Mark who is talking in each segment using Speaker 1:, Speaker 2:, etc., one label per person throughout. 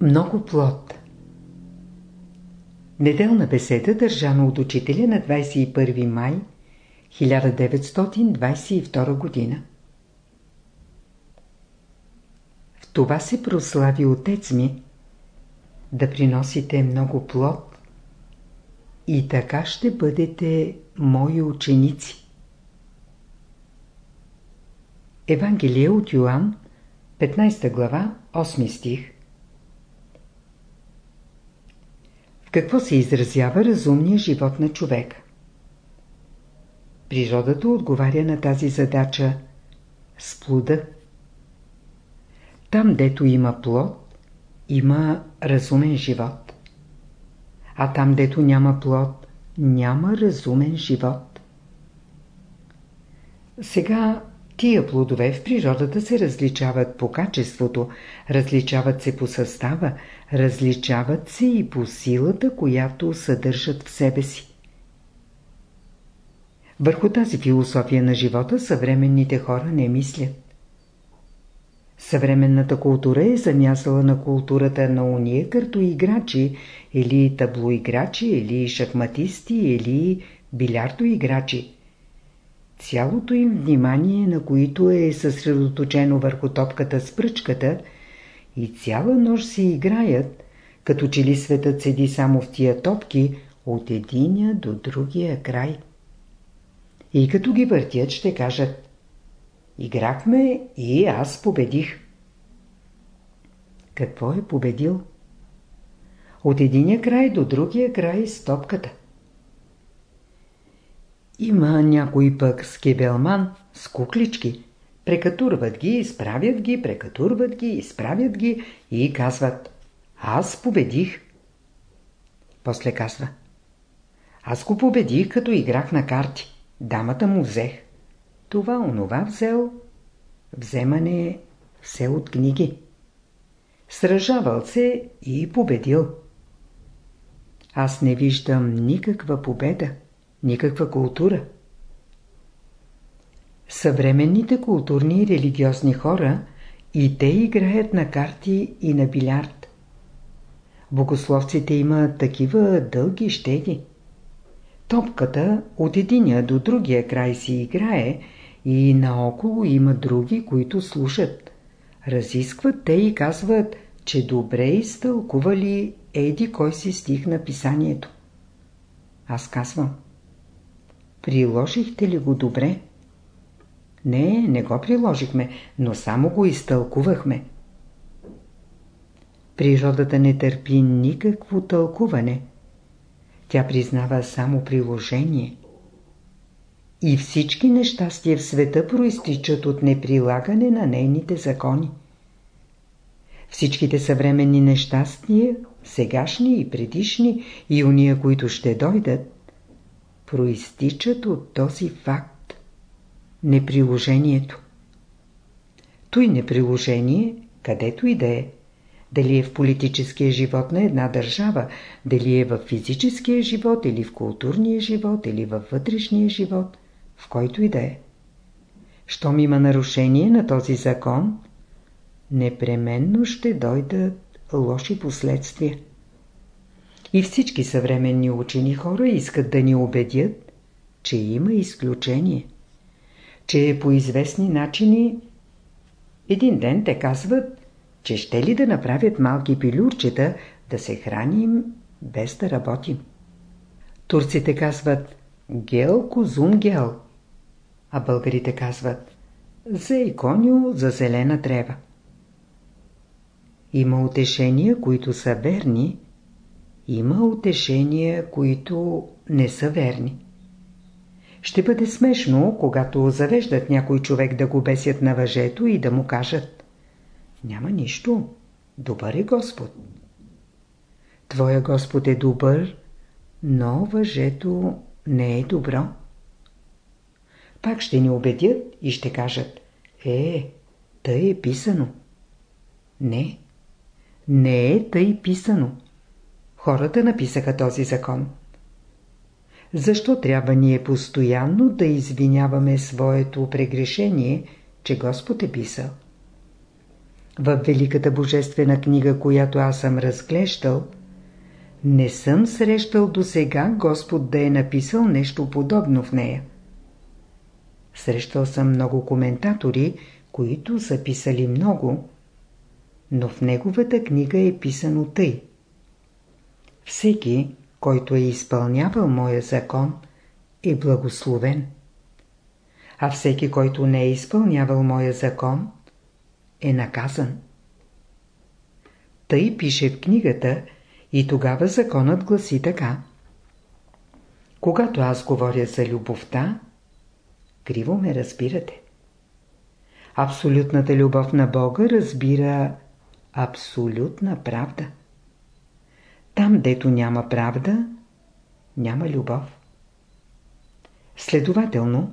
Speaker 1: Много плод Неделна беседа, държана от учителя на 21 май 1922 година. В това се прослави отец ми да приносите много плод и така ще бъдете мои ученици. Евангелие от Йоанн, 15 глава, 8 стих Какво се изразява разумният живот на човека? Природата отговаря на тази задача с плода. Там, дето има плод, има разумен живот. А там, дето няма плод, няма разумен живот. Сега тия плодове в природата се различават по качеството, различават се по състава, различават се и по силата, която съдържат в себе си. Върху тази философия на живота съвременните хора не мислят. Съвременната култура е замясала на културата на уния картоиграчи, или таблоиграчи, или шахматисти, или билярдоиграчи. Цялото им внимание, на които е съсредоточено върху топката с пръчката, и цяла нощ си играят, като че ли светът седи само в тия топки от единия до другия край. И като ги въртят, ще кажат Играхме и аз победих. Какво е победил? От единия край до другия край с топката. Има някой пък скебелман с куклички. Прекатурват ги, изправят ги, прекатурват ги, изправят ги и казват Аз победих. После казва Аз го победих, като играх на карти. Дамата му взех. Това онова взел. Вземане все от книги. Сражавал се и победил. Аз не виждам никаква победа, никаква култура. Съвременните културни и религиозни хора и те играят на карти и на билярд. Богословците имат такива дълги щеди. Топката от единия до другия край си играе и наоколо има други, които слушат. Разискват те и казват, че добре изтълкували еди кой си стих на писанието. Аз казвам. Приложихте ли го добре? Не, не го приложихме, но само го изтълкувахме. Природата не търпи никакво тълкуване. Тя признава само приложение. И всички нещастия в света проистичат от неприлагане на нейните закони. Всичките съвременни нещастия, сегашни и предишни, и уния, които ще дойдат, проистичат от този факт – неприложението. Той неприложение, където и да е, дали е в политическия живот на една държава, дали е в физическия живот или в културния живот или във вътрешния живот, в който и да е. Щом има нарушение на този закон, непременно ще дойдат лоши последствия. И всички съвременни учени хора искат да ни убедят, че има изключение. Че по известни начини един ден те казват, че ще ли да направят малки пилюрчета, да се храним без да работим. Турците казват гел козум гел, а българите казват за иконю за зелена трева. Има утешения, които са верни, има утешения, които не са верни. Ще бъде смешно, когато завеждат някой човек да го бесят на въжето и да му кажат няма нищо. Добър е Господ. Твоя Господ е добър, но въжето не е добро. Пак ще ни убедят и ще кажат Е, тъй е писано. Не, не е тъй писано. Хората написаха този закон. Защо трябва ние постоянно да извиняваме своето прегрешение, че Господ е писал? В Великата Божествена книга, която аз съм разглеждал, не съм срещал до сега Господ да е написал нещо подобно в нея. Срещал съм много коментатори, които са писали много, но в неговата книга е писано тъй. Всеки, който е изпълнявал моя закон, е благословен. А всеки, който не е изпълнявал моя закон, е наказан. Тъй пише в книгата и тогава законът гласи така. Когато аз говоря за любовта, криво ме разбирате. Абсолютната любов на Бога разбира абсолютна правда. Там, дето няма правда, няма любов. Следователно,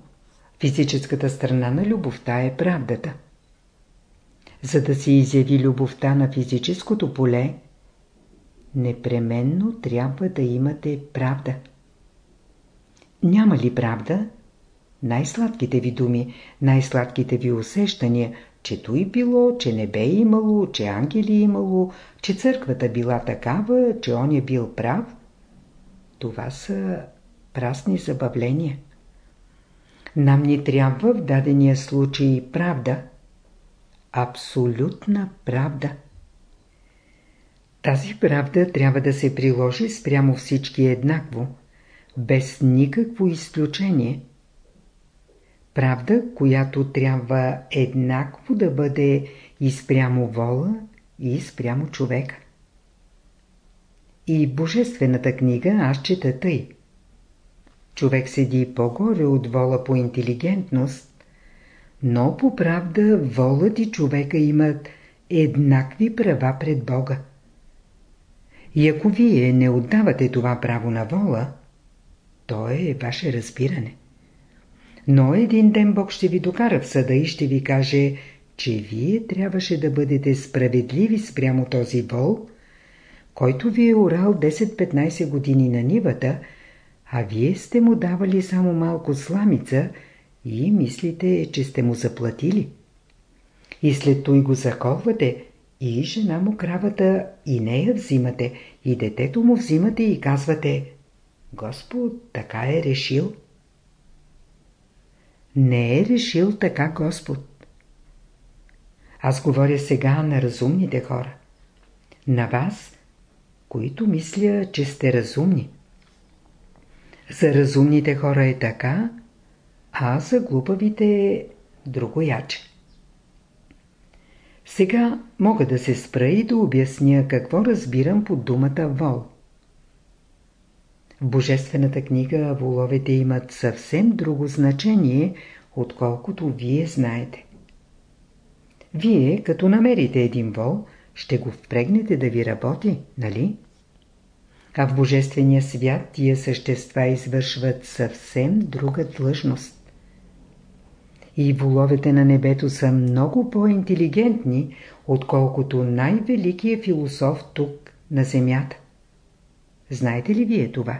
Speaker 1: физическата страна на любовта е правдата. За да се изяви любовта на физическото поле, непременно трябва да имате правда. Няма ли правда? Най-сладките ви думи, най-сладките ви усещания, че той било, че не бе имало, че ангели имало, че църквата била такава, че он е бил прав. Това са прасни забавления. Нам ни трябва в дадения случай правда. Абсолютна правда. Тази правда трябва да се приложи спрямо всички еднакво, без никакво изключение – Правда, която трябва еднакво да бъде и спрямо вола, и спрямо човека. И Божествената книга аз чета тъй. Човек седи по-горе от вола по интелигентност, но по правда волът и човека имат еднакви права пред Бога. И ако вие не отдавате това право на вола, то е ваше разбиране. Но един ден Бог ще ви докара в съда и ще ви каже, че вие трябваше да бъдете справедливи спрямо този вол, който ви е орал 10-15 години на нивата, а вие сте му давали само малко сламица и мислите, че сте му заплатили. И след той го заколвате, и жена му кравата, и нея взимате, и детето му взимате и казвате Господ така е решил. Не е решил така Господ. Аз говоря сега на разумните хора. На вас, които мисля, че сте разумни. За разумните хора е така, а за глупавите е другояче. Сега мога да се спра и да обясня какво разбирам под думата вол. В Божествената книга воловете имат съвсем друго значение, отколкото вие знаете. Вие, като намерите един вол, ще го впрегнете да ви работи, нали? А в Божествения свят тия същества извършват съвсем друга длъжност. И воловете на небето са много по-интелигентни, отколкото най-великият философ тук на земята. Знаете ли вие това?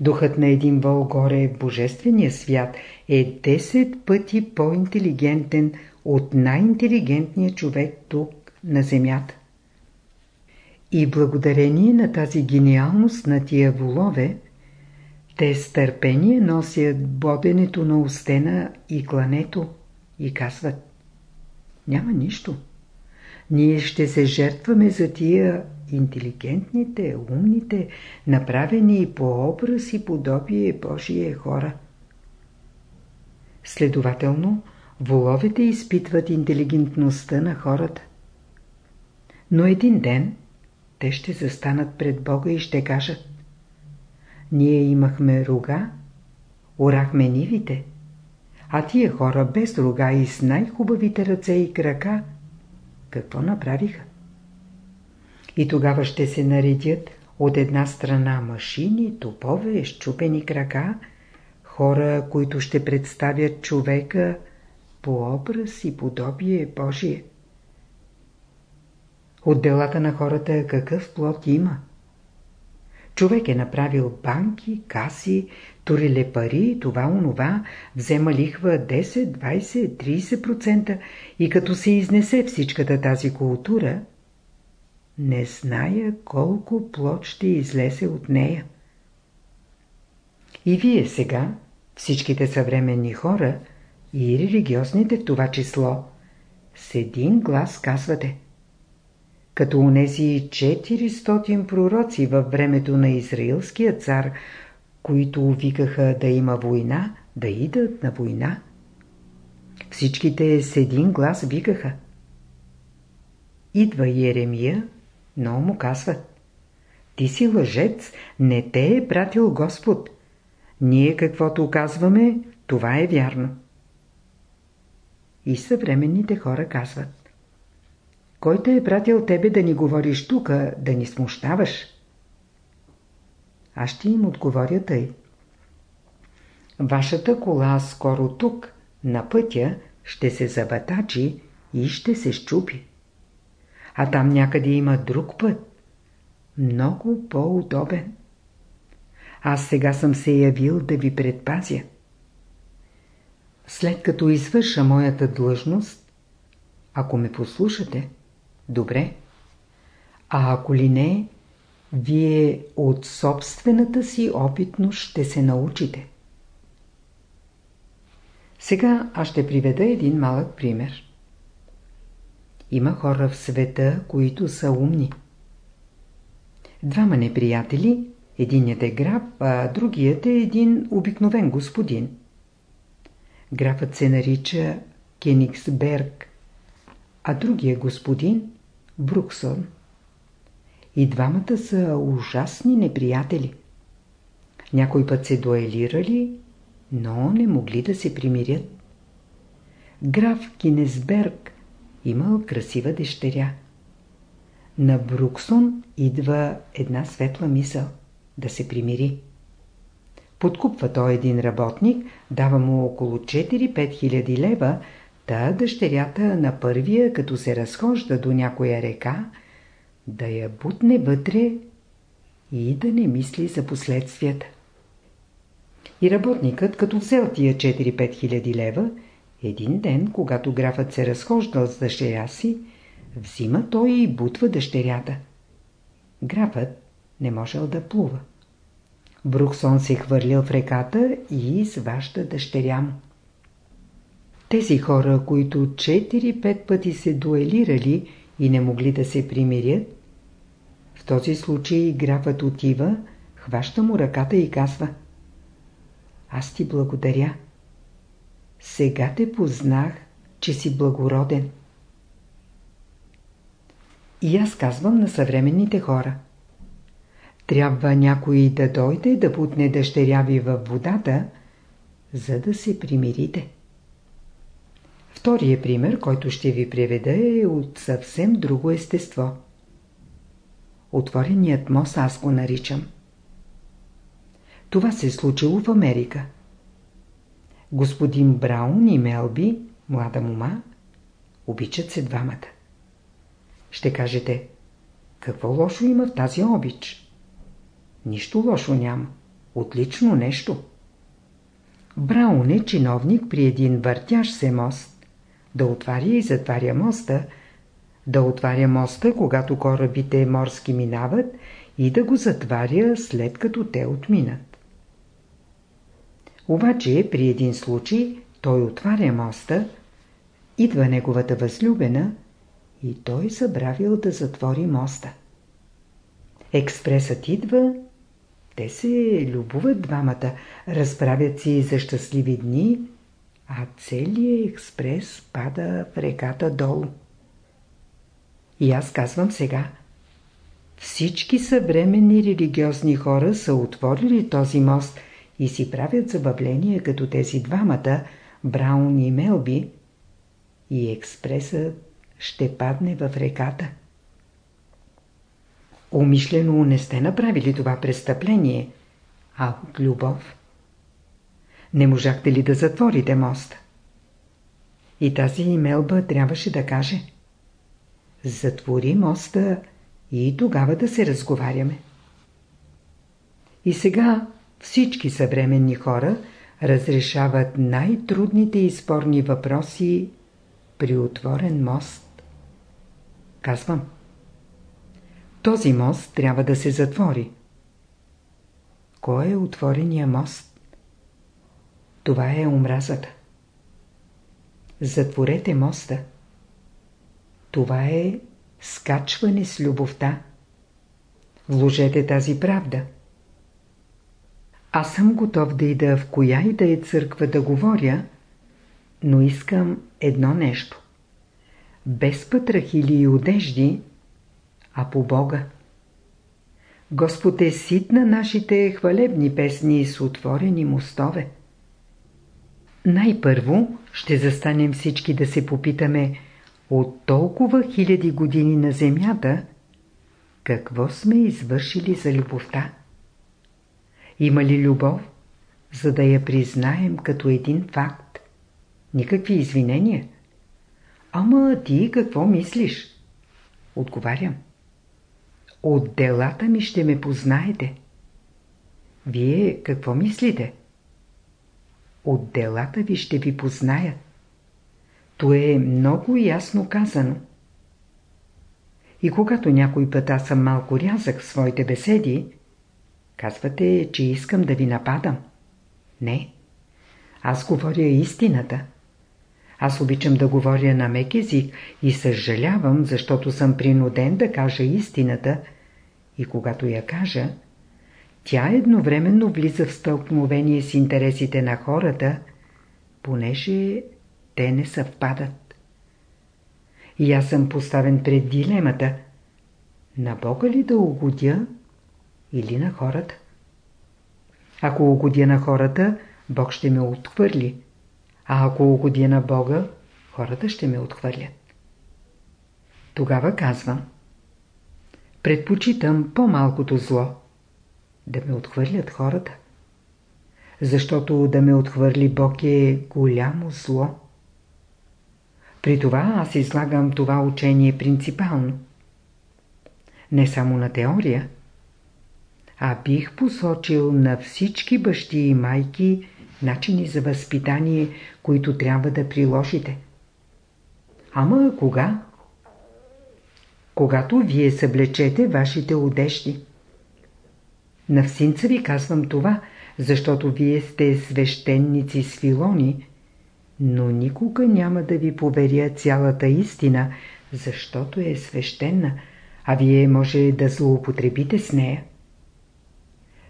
Speaker 1: Духът на един вол горе в Божествения свят е 10 пъти по-интелигентен от най-интелигентния човек тук на земята. И благодарение на тази гениалност на тия волове, те с търпение носят боденето на устена и клането и казват Няма нищо. Ние ще се жертваме за тия интелигентните, умните, направени по образ и подобие Божие хора. Следователно, воловете изпитват интелигентността на хората. Но един ден те ще застанат пред Бога и ще кажат Ние имахме рога, орахме нивите, а тия хора без рога и с най-хубавите ръце и крака, какво направиха? И тогава ще се наредят от една страна машини, топове, щупени крака, хора, които ще представят човека по образ и подобие Божие. От делата на хората какъв плод има? Човек е направил банки, каси, туриле пари, това, онова, взема лихва 10, 20, 30% и като се изнесе всичката тази култура, не зная колко плод ще излезе от нея. И вие сега, всичките съвременни хора и религиозните в това число, с един глас казвате като унези 400 пророци във времето на Израилския цар, които викаха да има война, да идат на война. Всичките с един глас викаха. Идва Еремия, но му казват. Ти си лъжец, не те е пратил Господ. Ние каквото казваме, това е вярно. И съвременните хора казват. Кой те е пратил тебе да ни говориш тука, да ни смущаваш? Аз ще им отговоря тъй. Вашата кола скоро тук, на пътя, ще се забатачи и ще се щупи. А там някъде има друг път. Много по-удобен. Аз сега съм се явил да ви предпазя. След като извърша моята длъжност, ако ме послушате, добре. А ако ли не, вие от собствената си опитност ще се научите. Сега аз ще приведа един малък пример. Има хора в света, които са умни. Двама неприятели, единият е граф, а другият е един обикновен господин. Графът се нарича Кениксберг, а другия господин – Бруксон. И двамата са ужасни неприятели. Някой път се дуелирали, но не могли да се примирят. Граф Кинесберг имал красива дъщеря. На Бруксон идва една светла мисъл – да се примири. Подкупва той един работник, дава му около 4-5 хиляди лева, та дъщерята на първия, като се разхожда до някоя река, да я бутне вътре и да не мисли за последствията. И работникът, като взел тия 4-5 хиляди лева, един ден, когато графът се разхождал с дъщеря си, взима той и бутва дъщерята. Графът не можел да плува. Бруксон се хвърлил в реката и изважда дъщеря му. Тези хора, които 4-5 пъти се дуелирали и не могли да се примирят, в този случай графът отива, хваща му ръката и казва Аз ти благодаря. Сега те познах, че си благороден. И аз казвам на съвременните хора. Трябва някой да дойде да путне дъщеря ви във водата, за да се примирите. Втория пример, който ще ви приведа е от съвсем друго естество. Отвореният мост аз го наричам. Това се е случило в Америка. Господин Браун и Мелби, млада мума, обичат се двамата. Ще кажете, какво лошо има в тази обич? Нищо лошо няма. Отлично нещо. Браун е чиновник при един въртящ се мост. Да отваря и затваря моста, да отваря моста, когато корабите морски минават и да го затваря след като те отминат. Обаче при един случай той отваря моста, идва неговата възлюбена и той забравил да затвори моста. Експресът идва, те се любуват двамата, разправят си за щастливи дни, а целият експрес пада в реката долу. И аз казвам сега. Всички съвременни религиозни хора са отворили този мост и си правят забавления като тези двамата, Браун и Мелби, и експресът ще падне в реката. Умишлено не сте направили това престъпление, а от любов. Не можахте ли да затворите моста? И тази Мелба трябваше да каже – Затвори моста и тогава да се разговаряме. И сега всички съвременни хора разрешават най-трудните и спорни въпроси при отворен мост. Казвам. Този мост трябва да се затвори. Кой е отворения мост? Това е омразата. Затворете моста. Това е скачване с любовта. Вложете тази правда. Аз съм готов да ида в коя и да е църква да говоря, но искам едно нещо. Без пътрах или одежди, а по Бога. Господ е сит на нашите хвалебни песни с отворени мостове. Най-първо ще застанем всички да се попитаме от толкова хиляди години на земята, какво сме извършили за любовта. Има ли любов, за да я признаем като един факт? Никакви извинения. Ама ти какво мислиш? Отговарям. От делата ми ще ме познаете. Вие какво мислите? От делата ви ще ви познаят. То е много ясно казано. И когато някой път аз съм малко рязък в своите беседи, казвате, че искам да ви нападам. Не. Аз говоря истината. Аз обичам да говоря на мек език и съжалявам, защото съм принуден да кажа истината и когато я кажа, тя едновременно влиза в стълкновение с интересите на хората, понеже те не съвпадат. И аз съм поставен пред дилемата на Бога ли да угодя или на хората. Ако угодя на хората, Бог ще ме отхвърли, а ако угодя на Бога, хората ще ме отхвърлят. Тогава казвам, предпочитам по-малкото зло, да ме отхвърлят хората. Защото да ме отхвърли Бог е голямо зло. При това аз излагам това учение принципално. Не само на теория, а бих посочил на всички бащи и майки начини за възпитание, които трябва да приложите. Ама кога? Когато вие съблечете вашите одежди. На всинца ви казвам това, защото вие сте свещеници с филони, но никога няма да ви поверя цялата истина, защото е свещена, а вие може да злоупотребите с нея.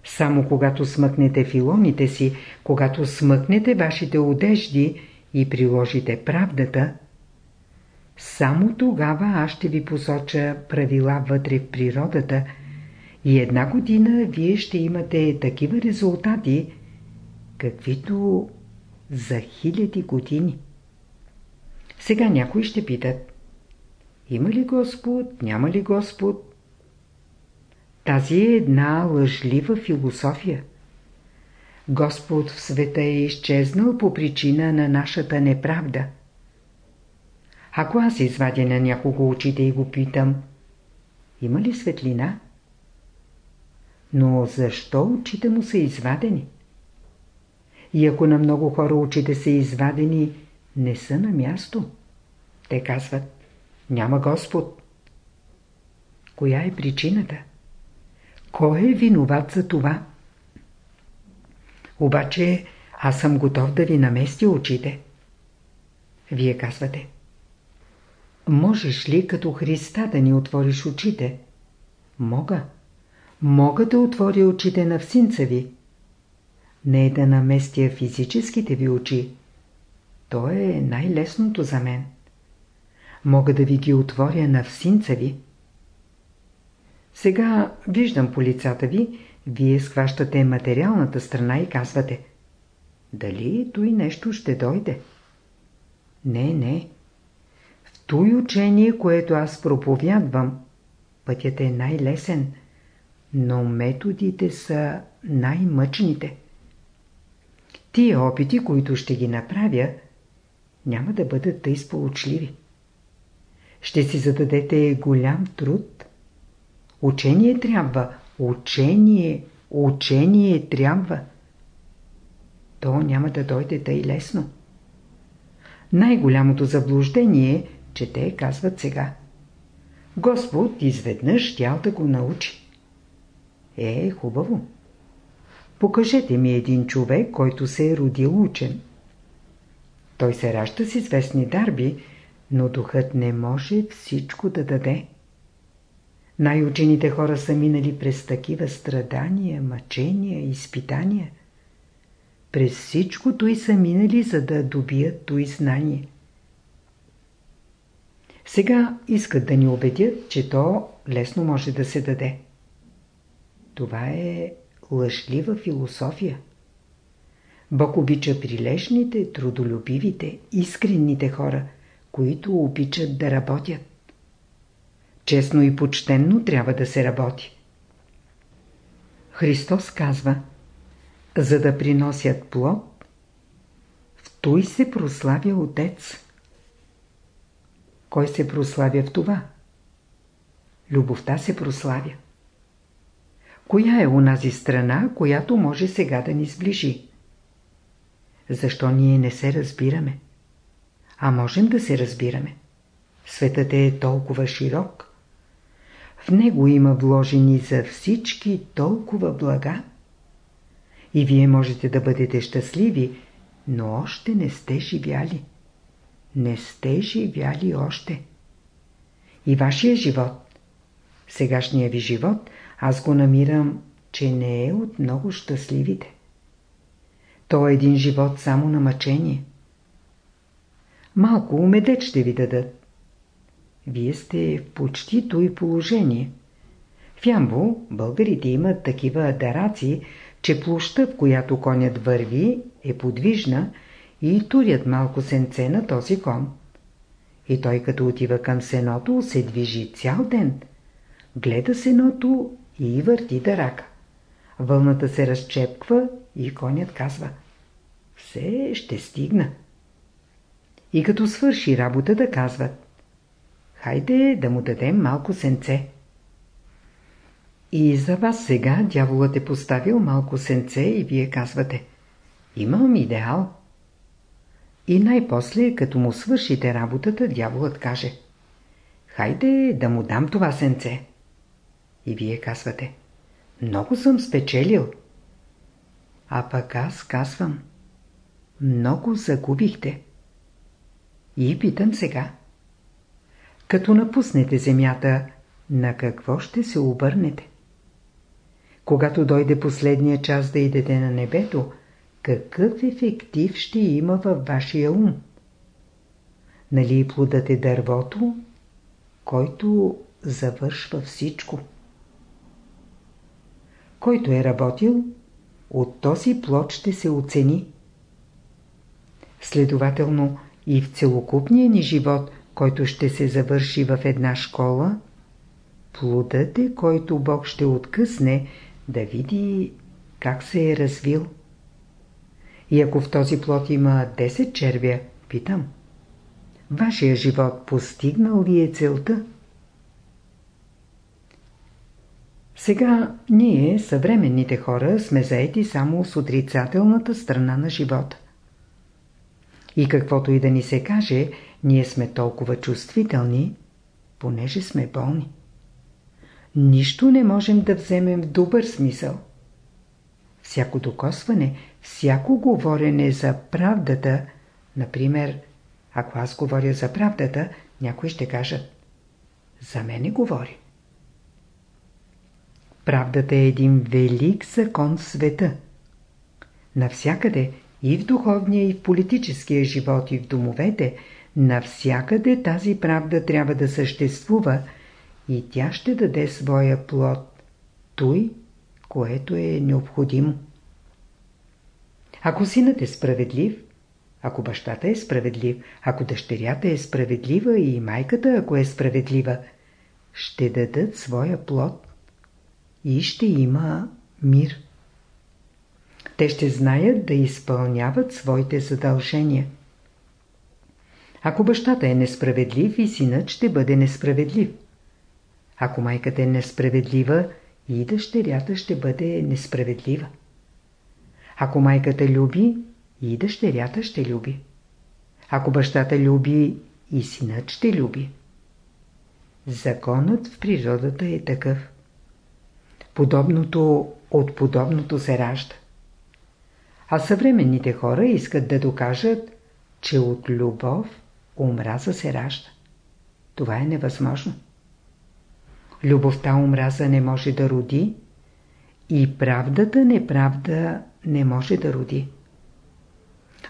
Speaker 1: Само когато смъкнете филоните си, когато смъкнете вашите одежди и приложите правдата, само тогава аз ще ви посоча правила вътре в природата и една година вие ще имате такива резултати, каквито за хиляди години. Сега някои ще питат, има ли Господ, няма ли Господ? Тази е една лъжлива философия. Господ в света е изчезнал по причина на нашата неправда. Ако аз извадя на някого очите и го питам, има ли светлина? Но защо очите му са извадени? И ако на много хора очите са извадени, не са на място. Те казват, няма Господ. Коя е причината? Кой е виноват за това? Обаче аз съм готов да ви наместя очите. Вие казвате. Можеш ли като Христа да ни отвориш очите? Мога. Мога да отворя очите на всинца ви. Не е да наместя физическите ви очи. То е най-лесното за мен. Мога да ви ги отворя на всинца ви. Сега виждам по лицата ви, вие схващате материалната страна и казвате Дали той нещо ще дойде? Не, не. В той учение, което аз проповядвам, пътят е най-лесен, но методите са най-мъчните. Тия опити, които ще ги направя, няма да бъдат тъй сполучливи. Ще си зададете голям труд. Учение трябва. Учение, Учение трябва. То няма да дойде тъй лесно. Най-голямото заблуждение е, че те казват сега. Господ изведнъж тял да го научи. Е, хубаво. Покажете ми един човек, който се е родил учен. Той се ражда с известни дарби, но духът не може всичко да даде. Най-учените хора са минали през такива страдания, мъчения, изпитания. През всичкото и са минали, за да добият и знание. Сега искат да ни убедят, че то лесно може да се даде. Това е лъжлива философия. Бог обича прилежните, трудолюбивите, искренните хора, които обичат да работят. Честно и почтенно трябва да се работи. Христос казва, за да приносят плод, в той се прославя Отец. Кой се прославя в това? Любовта се прославя. Коя е онази страна, която може сега да ни сближи? Защо ние не се разбираме? А можем да се разбираме. Светът е толкова широк. В него има вложени за всички толкова блага. И вие можете да бъдете щастливи, но още не сте живяли. Не сте живяли още. И вашия живот, сегашния ви живот, аз го намирам, че не е от много щастливите. То е един живот само на мъчение. Малко медет ще ви дадат. Вие сте в почти той положение. В Ямбо българите имат такива дараци, че площа, в която конят върви, е подвижна и турят малко сенце на този кон. И той като отива към сеното, се движи цял ден. Гледа сеното и върти дарака. Вълната се разчепква и конят казва Все ще стигна. И като свърши работа да казват Хайде да му дадем малко сенце. И за вас сега дяволът е поставил малко сенце и вие казвате Имам идеал. И най-после, като му свършите работата, дяволът каже Хайде да му дам това сенце. И вие казвате Много съм спечелил. А пък аз казвам Много загубихте. И питам сега Като напуснете земята, на какво ще се обърнете? Когато дойде последния час да идете на небето, какъв ефектив ще има във вашия ум? Нали плодът е дървото, който завършва всичко? Който е работил, от този плод ще се оцени. Следователно и в целокупния ни живот, който ще се завърши в една школа, плодът е, който Бог ще откъсне, да види как се е развил. И ако в този плод има 10 червя, питам. Вашия живот постигнал ли е целта? Сега ние, съвременните хора, сме заети само с отрицателната страна на живота. И каквото и да ни се каже, ние сме толкова чувствителни, понеже сме болни. Нищо не можем да вземем в добър смисъл. Всяко докосване, всяко говорене за правдата, например, ако аз говоря за правдата, някой ще кажат За мене говори. Правдата е един велик закон в света. Навсякъде, и в духовния, и в политическия живот, и в домовете, навсякъде тази правда трябва да съществува и тя ще даде своя плод, той, което е необходимо. Ако синът е справедлив, ако бащата е справедлив, ако дъщерята е справедлива и майката, ако е справедлива, ще дадат своя плод и ще има мир. Те ще знаят да изпълняват своите задължения. Ако бащата е несправедлив и синът ще бъде несправедлив. Ако майката е несправедлива и дъщерята ще бъде несправедлива. Ако майката люби, и дъщерята ще люби. Ако бащата люби, и синът ще люби. Законът в природата е такъв. Подобното от подобното се ражда. А съвременните хора искат да докажат, че от любов омраза се ражда. Това е невъзможно. Любовта омраза не може да роди и правдата неправда не може да роди.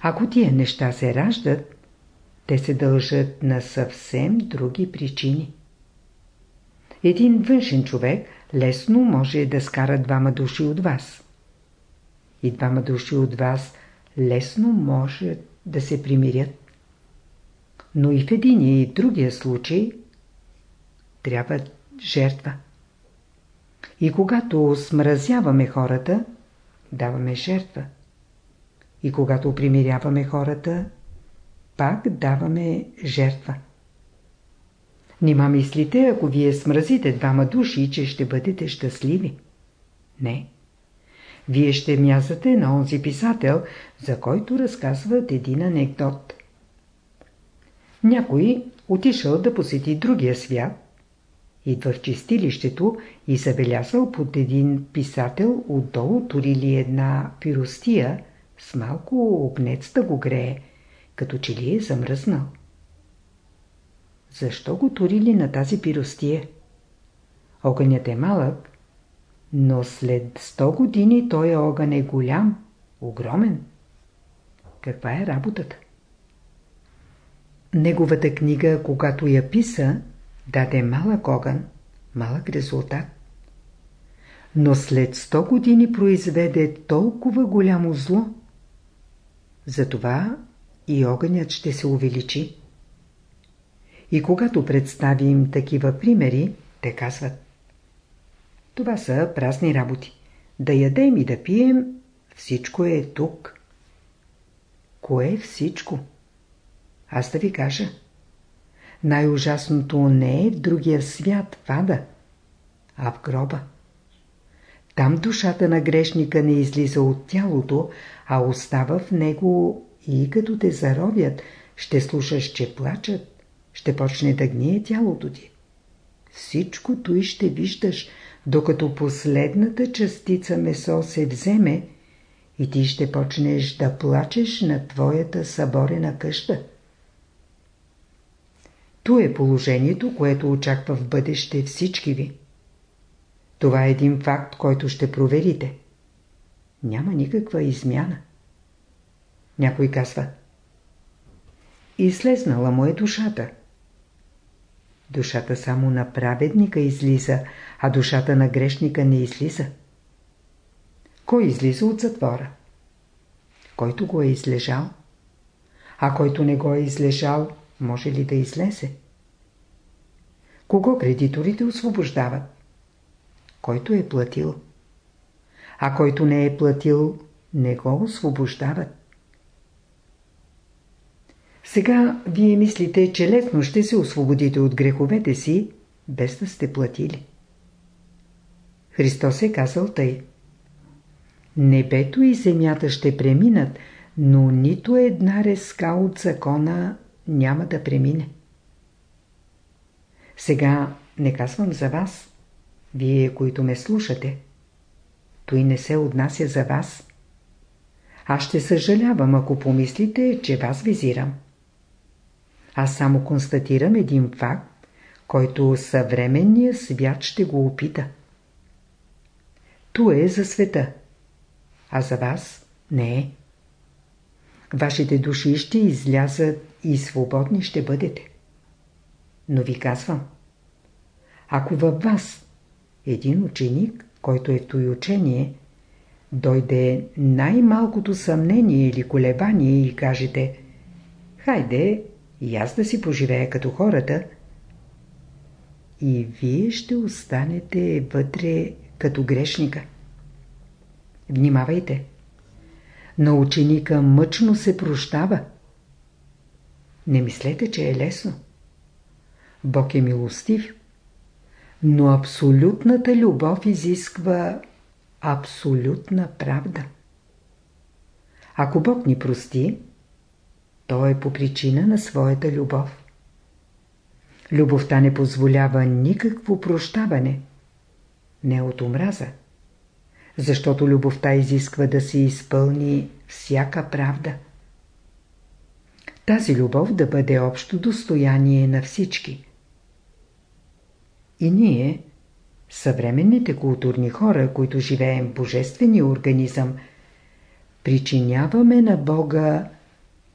Speaker 1: Ако тия неща се раждат, те се дължат на съвсем други причини. Един външен човек лесно може да скара двама души от вас. И двама души от вас лесно може да се примирят. Но и в един и в другия случай трябва жертва. И когато смразяваме хората, даваме жертва. И когато примиряваме хората, пак даваме жертва. Нима мислите, ако вие смразите двама души, че ще бъдете щастливи? Не. Вие ще мязате на онзи писател, за който разказват един анекдот. Някой отишъл да посети другия свят, идва в чистилището и забелязал под един писател отдолу турили една пиростия с малко огнец да го грее, като че ли е замръзнал. Защо го турили на тази пиростия? Огънят е малък, но след 100 години той огън е голям, огромен. Каква е работата? Неговата книга, когато я писа, даде малък огън, малък резултат. Но след 100 години произведе толкова голямо зло. Затова и огънят ще се увеличи. И когато представим такива примери, те казват Това са празни работи. Да ядем и да пием, всичко е тук. Кое е всичко? Аз да ви кажа. Най-ужасното не е в другия свят, в ада, а в гроба. Там душата на грешника не излиза от тялото, а остава в него и като те заровят, ще слушаш, че плачат, ще почне да гние тялото ти. Всичкото и ще виждаш, докато последната частица месо се вземе и ти ще почнеш да плачеш на твоята съборена къща. То е положението, което очаква в бъдеще всички ви. Това е един факт, който ще проверите. Няма никаква измяна. Някой казва Излезнала му е душата. Душата само на праведника излиза, а душата на грешника не излиза. Кой излиза от затвора? Който го е излежал. А който не го е излежал, може ли да излезе? Кого кредиторите освобождават? Който е платил. А който не е платил, не го освобождават. Сега вие мислите, че лесно ще се освободите от греховете си, без да сте платили. Христос е казал тъй. Небето и земята ще преминат, но нито една резка от закона няма да премине. Сега не казвам за вас, вие, които ме слушате. Той не се отнася за вас. Аз ще съжалявам, ако помислите, че вас визирам. Аз само констатирам един факт, който съвременният свят ще го опита. То е за света, а за вас не е. Вашите души ще излязат и свободни ще бъдете. Но ви казвам, ако във вас един ученик, който е в той учение, дойде най-малкото съмнение или колебание и кажете «Хайде, и аз да си поживея като хората, и вие ще останете вътре като грешника. Внимавайте! На ученика мъчно се прощава. Не мислете, че е лесно. Бог е милостив. Но абсолютната любов изисква абсолютна правда. Ако Бог ни прости, то е по причина на своята любов. Любовта не позволява никакво прощаване. Не от омраза. Защото любовта изисква да се изпълни всяка правда. Тази любов да бъде общо достояние на всички. И ние, съвременните културни хора, които живеем божествения организъм, причиняваме на Бога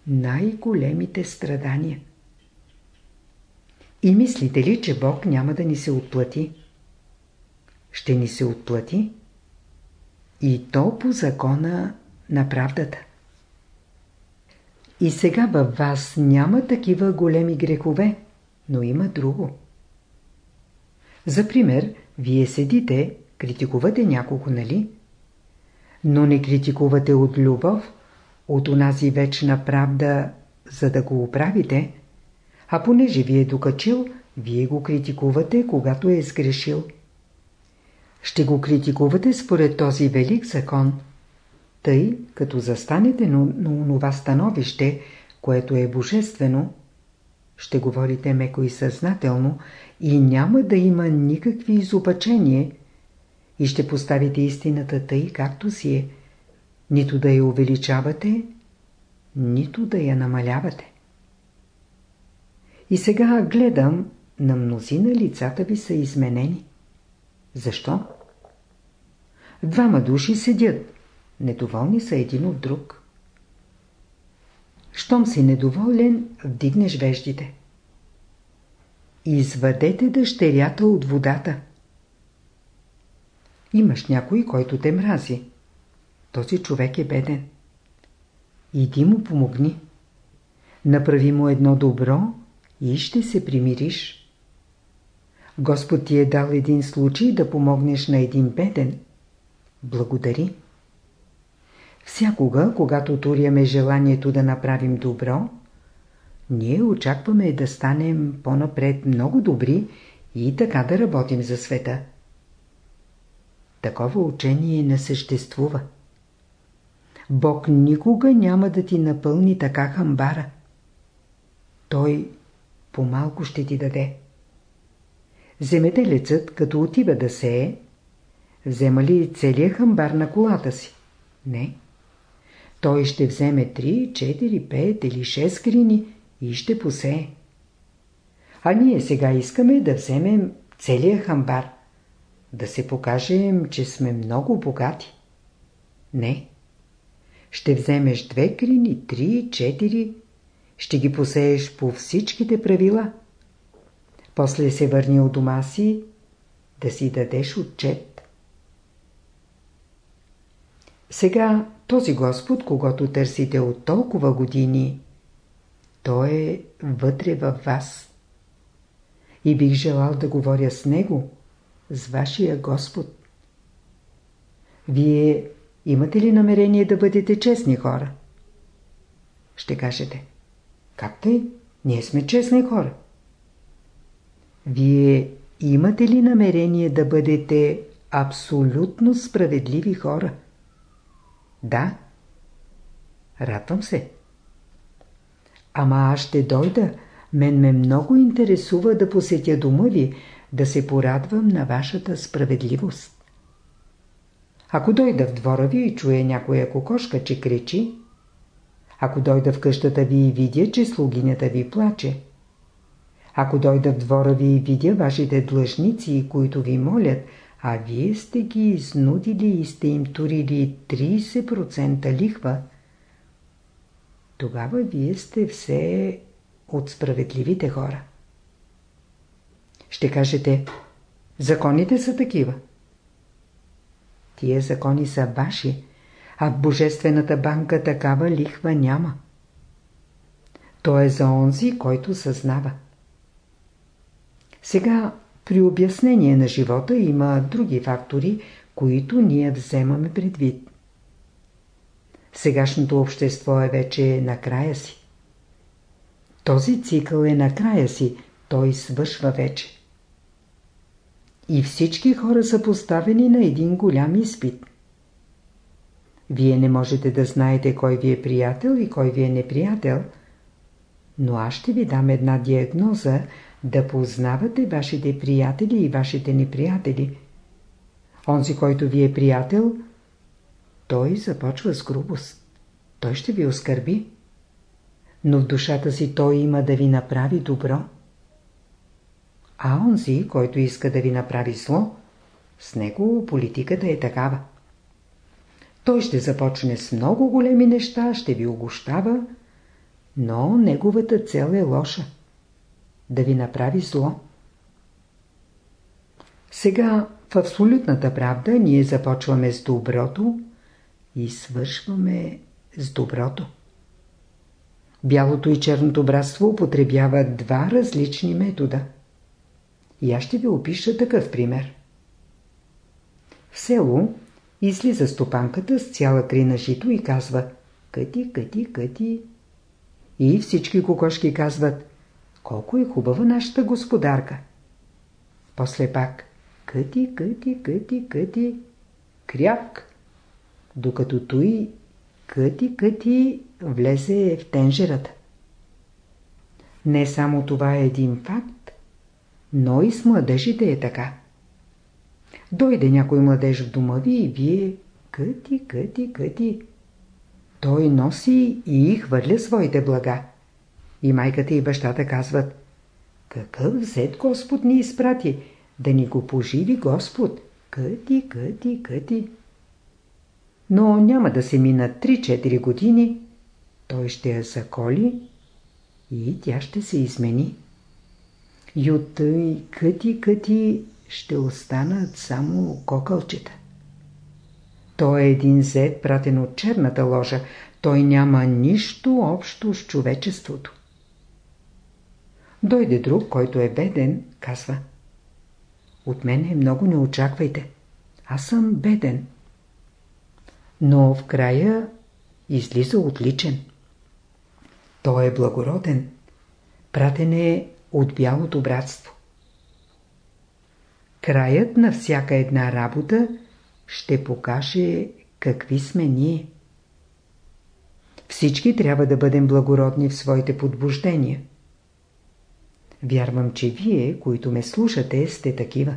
Speaker 1: най-големите страдания. И мислите ли, че Бог няма да ни се отплати? Ще ни се отплати. И то по закона на правдата. И сега във вас няма такива големи грехове, но има друго. За пример, вие седите, критикувате някого, нали? Но не критикувате от любов, от онази вечна правда, за да го оправите, а понеже ви е докачил, вие го критикувате, когато е сгрешил. Ще го критикувате според този велик закон. Тъй, като застанете на, това становище, което е божествено, ще говорите меко и съзнателно и няма да има никакви изопачения и ще поставите истината тъй, както си е, нито да я увеличавате, нито да я намалявате. И сега гледам, на мнозина лицата ви са изменени. Защо? Двама души седят, недоволни са един от друг. Щом си недоволен, вдигнеш веждите. Извадете дъщерята от водата. Имаш някой, който те мрази. Този човек е беден. Иди му помогни. Направи му едно добро и ще се примириш. Господ ти е дал един случай да помогнеш на един беден. Благодари. Всякога, когато туряме желанието да направим добро, ние очакваме да станем по-напред много добри и така да работим за света. Такова учение не съществува. Бог никога няма да ти напълни така хамбара. Той по-малко ще ти даде. Земеделецът, като отива да сее, взема ли целият хамбар на колата си? Не. Той ще вземе 3, 4, 5 или 6 грини и ще посее. А ние сега искаме да вземем целият хамбар. Да се покажем, че сме много богати. Не. Ще вземеш две крини, три, четири, ще ги посееш по всичките правила. После се върни от дома си да си дадеш отчет. Сега този Господ, когато търсите от толкова години, той е вътре във вас. И бих желал да говоря с Него, с вашия Господ. Вие имате ли намерение да бъдете честни хора? Ще кажете. Как тъй? Ние сме честни хора. Вие имате ли намерение да бъдете абсолютно справедливи хора? Да. Радвам се. Ама аз ще дойда. Мен ме много интересува да посетя дома ви, да се порадвам на вашата справедливост. Ако дойда в двора ви и чуя някоя кокошка, че кричи, ако дойда в къщата ви и видя, че слугинята ви плаче, ако дойда в двора ви и видя вашите длъжници, които ви молят, а вие сте ги изнудили и сте им турили 30% лихва, тогава вие сте все от справедливите хора. Ще кажете, законите са такива. Тие закони са ваши, а Божествената банка такава лихва няма. То е за онзи, който съзнава. Сега при обяснение на живота има други фактори, които ние вземаме предвид. Сегашното общество е вече на края си. Този цикъл е на края си, той свършва вече. и всички хора са поставени на един голям изпит. Вие не можете да знаете кой ви е приятел и кой ви е неприятел, но аз ще ви дам една диагноза да познавате вашите приятели и вашите неприятели. Онзи, който ви е приятел, той започва с грубост. Той ще ви оскърби. Но в душата си той има да ви направи добро. А онзи, който иска да ви направи зло, с него политиката е такава. Той ще започне с много големи неща, ще ви огощава, но неговата цел е лоша. Да ви направи зло. Сега в абсолютната правда ние започваме с доброто и свършваме с доброто. Бялото и черното братство употребяват два различни метода. И аз ще ви опиша такъв пример. В село излиза стопанката с цяла крина жито и казва «Къти, къти, къти». И всички кокошки казват «Колко е хубава нашата господарка». После пак «Къти, къти, къти, къти». Кряк. Докато той къти, къти влезе в тенжерата. Не само това е един факт, но и с младежите е така. Дойде някой младеж в дома ви и вие къти, къти, къти. Той носи и хвърля своите блага. И майката и бащата казват Какъв взет Господ ни изпрати, да ни го поживи Господ. Къти, къти, къти. Но няма да се минат 3-4 години, той ще я заколи и тя ще се измени. И от тъй къти-къти ще останат само кокълчета. Той е един зет, пратен от черната ложа. Той няма нищо общо с човечеството. Дойде друг, който е беден, казва. От мене много не очаквайте. Аз съм беден. Но в края излиза отличен. Той е благороден. Пратен е от бялото братство. Краят на всяка една работа ще покаже какви сме ние. Всички трябва да бъдем благородни в своите подбуждения. Вярвам, че вие, които ме слушате, сте такива.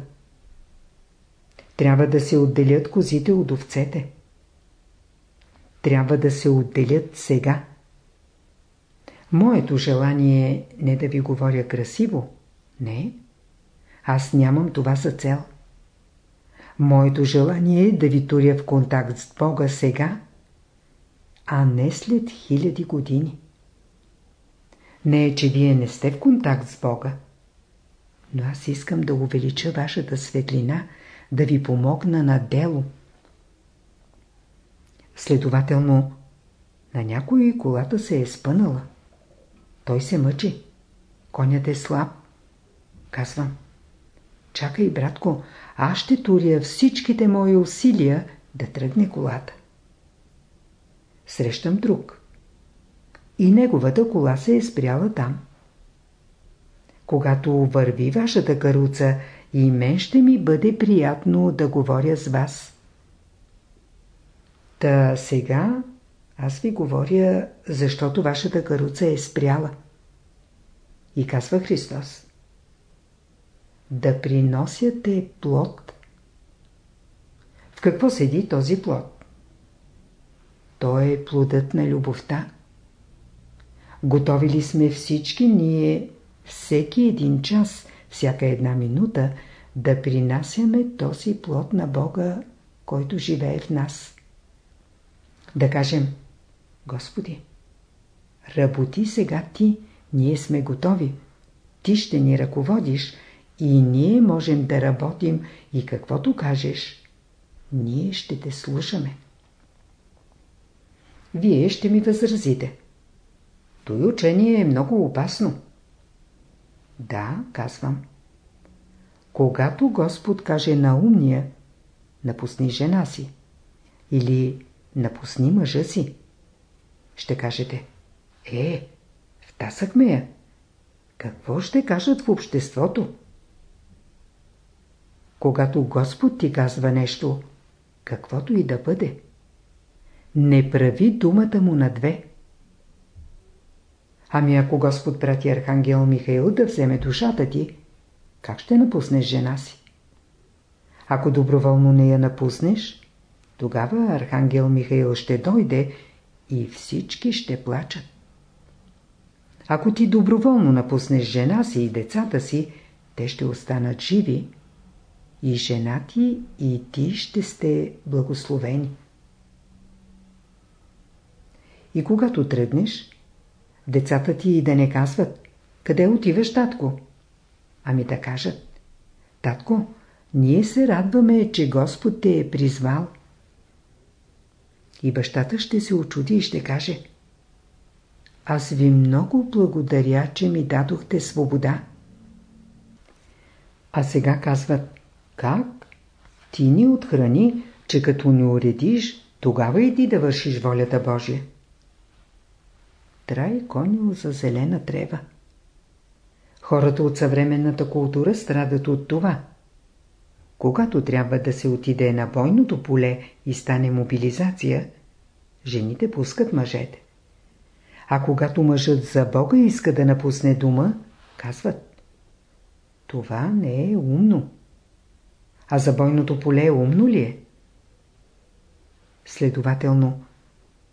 Speaker 1: Трябва да се отделят козите от овцете. Трябва да се отделят сега. Моето желание е не да ви говоря красиво. Не. Аз нямам това за цел. Моето желание е да ви туря в контакт с Бога сега, а не след хиляди години. Не е, че вие не сте в контакт с Бога, но аз искам да увелича вашата светлина, да ви помогна на дело. Следователно, на някой колата се е спънала. Той се мъчи. Конят е слаб. Казвам. Чакай, братко, аз ще туря всичките мои усилия да тръгне колата. Срещам друг. И неговата кола се е спряла там. Когато върви вашата каруца, и мен ще ми бъде приятно да говоря с вас. Та сега аз ви говоря, защото вашата каруца е спряла. И казва Христос. Да приносяте плод. В какво седи този плод? Той е плодът на любовта. Готови ли сме всички ние всеки един час, всяка една минута, да принасяме този плод на Бога, който живее в нас? Да кажем, Господи, работи сега Ти, ние сме готови. Ти ще ни ръководиш и ние можем да работим и каквото кажеш, ние ще те слушаме. Вие ще ми възразите. Той учение е много опасно. Да, казвам. Когато Господ каже на умния, напусни жена си или напусни мъжа си, ще кажете, е, втасахме я. Какво ще кажат в обществото? когато Господ ти казва нещо, каквото и да бъде, не прави думата му на две. Ами ако Господ прати Архангел Михаил да вземе душата ти, как ще напуснеш жена си? Ако доброволно не я напуснеш, тогава Архангел Михаил ще дойде и всички ще плачат. Ако ти доброволно напуснеш жена си и децата си, те ще останат живи и жена ти и ти ще сте благословени. И когато тръгнеш, децата ти и да не казват, къде отиваш, татко? Ами да кажат, татко, ние се радваме, че Господ те е призвал. И бащата ще се очуди и ще каже, аз ви много благодаря, че ми дадохте свобода. А сега казват, как? Ти ни отхрани, че като ни уредиш, тогава иди да вършиш волята Божия. Трай конил за зелена трева. Хората от съвременната култура страдат от това. Когато трябва да се отиде на бойното поле и стане мобилизация, жените пускат мъжете. А когато мъжът за Бога иска да напусне дума, казват Това не е умно. А за бойното поле умно ли е? Следователно,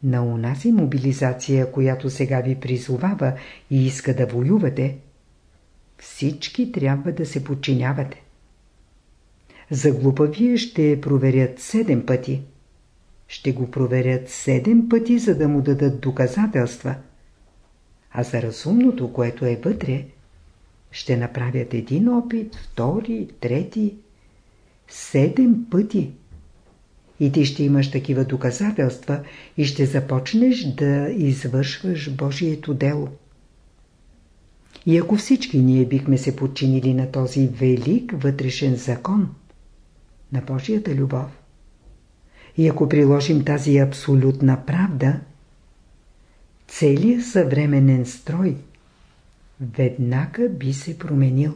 Speaker 1: на унази мобилизация, която сега ви призовава и иска да воювате, всички трябва да се подчинявате. За глупавие ще проверят седем пъти. Ще го проверят седем пъти, за да му дадат доказателства. А за разумното, което е вътре, ще направят един опит, втори, трети, седем пъти. И ти ще имаш такива доказателства и ще започнеш да извършваш Божието дело. И ако всички ние бихме се подчинили на този велик вътрешен закон, на Божията любов, и ако приложим тази абсолютна правда, целият съвременен строй веднага би се променил.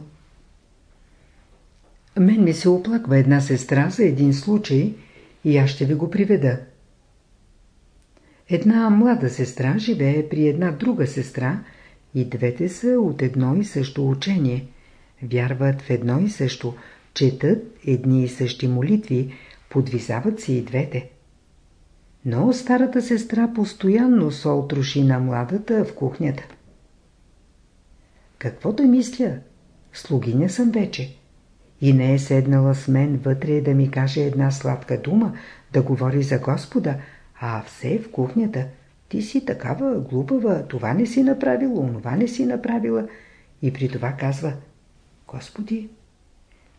Speaker 1: Мен ми се оплаква една сестра за един случай и аз ще ви го приведа. Една млада сестра живее при една друга сестра и двете са от едно и също учение. Вярват в едно и също, четат едни и същи молитви, подвизават се и двете. Но старата сестра постоянно сол троши на младата в кухнята. Какво да мисля? Слугиня съм вече. И не е седнала с мен вътре да ми каже една сладка дума, да говори за Господа, а все в кухнята. Ти си такава глупава, това не си направила, онова не си направила. И при това казва, Господи,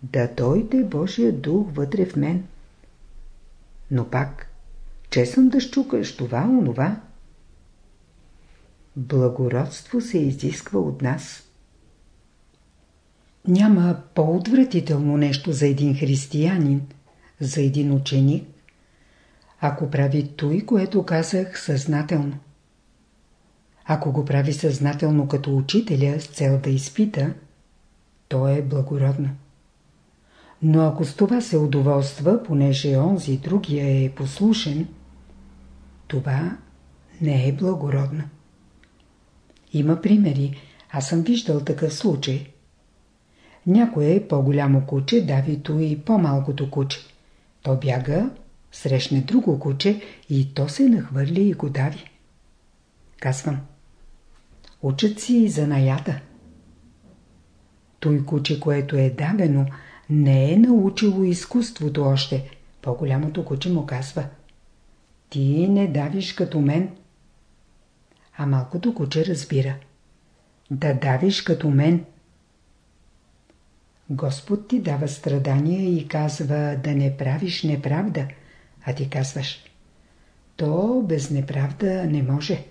Speaker 1: да дойде Божия дух вътре в мен. Но пак, че съм да щукаш това, онова. Благородство се изисква от нас. Няма по-отвратително нещо за един християнин, за един ученик, ако прави той, което казах съзнателно. Ако го прави съзнателно като учителя с цел да изпита, то е благородно. Но ако с това се удоволства, понеже онзи другия е послушен, това не е благородно. Има примери. Аз съм виждал такъв случай. Някое по-голямо куче дави и по-малкото куче. То бяга, срещне друго куче и то се нахвърли и го дави. Казвам. Учат си за наята. Той куче, което е давено, не е научило изкуството още. По-голямото куче му казва. Ти не давиш като мен. А малкото куче разбира. Да давиш като мен. Господ ти дава страдания и казва да не правиш неправда, а ти казваш то без неправда не може.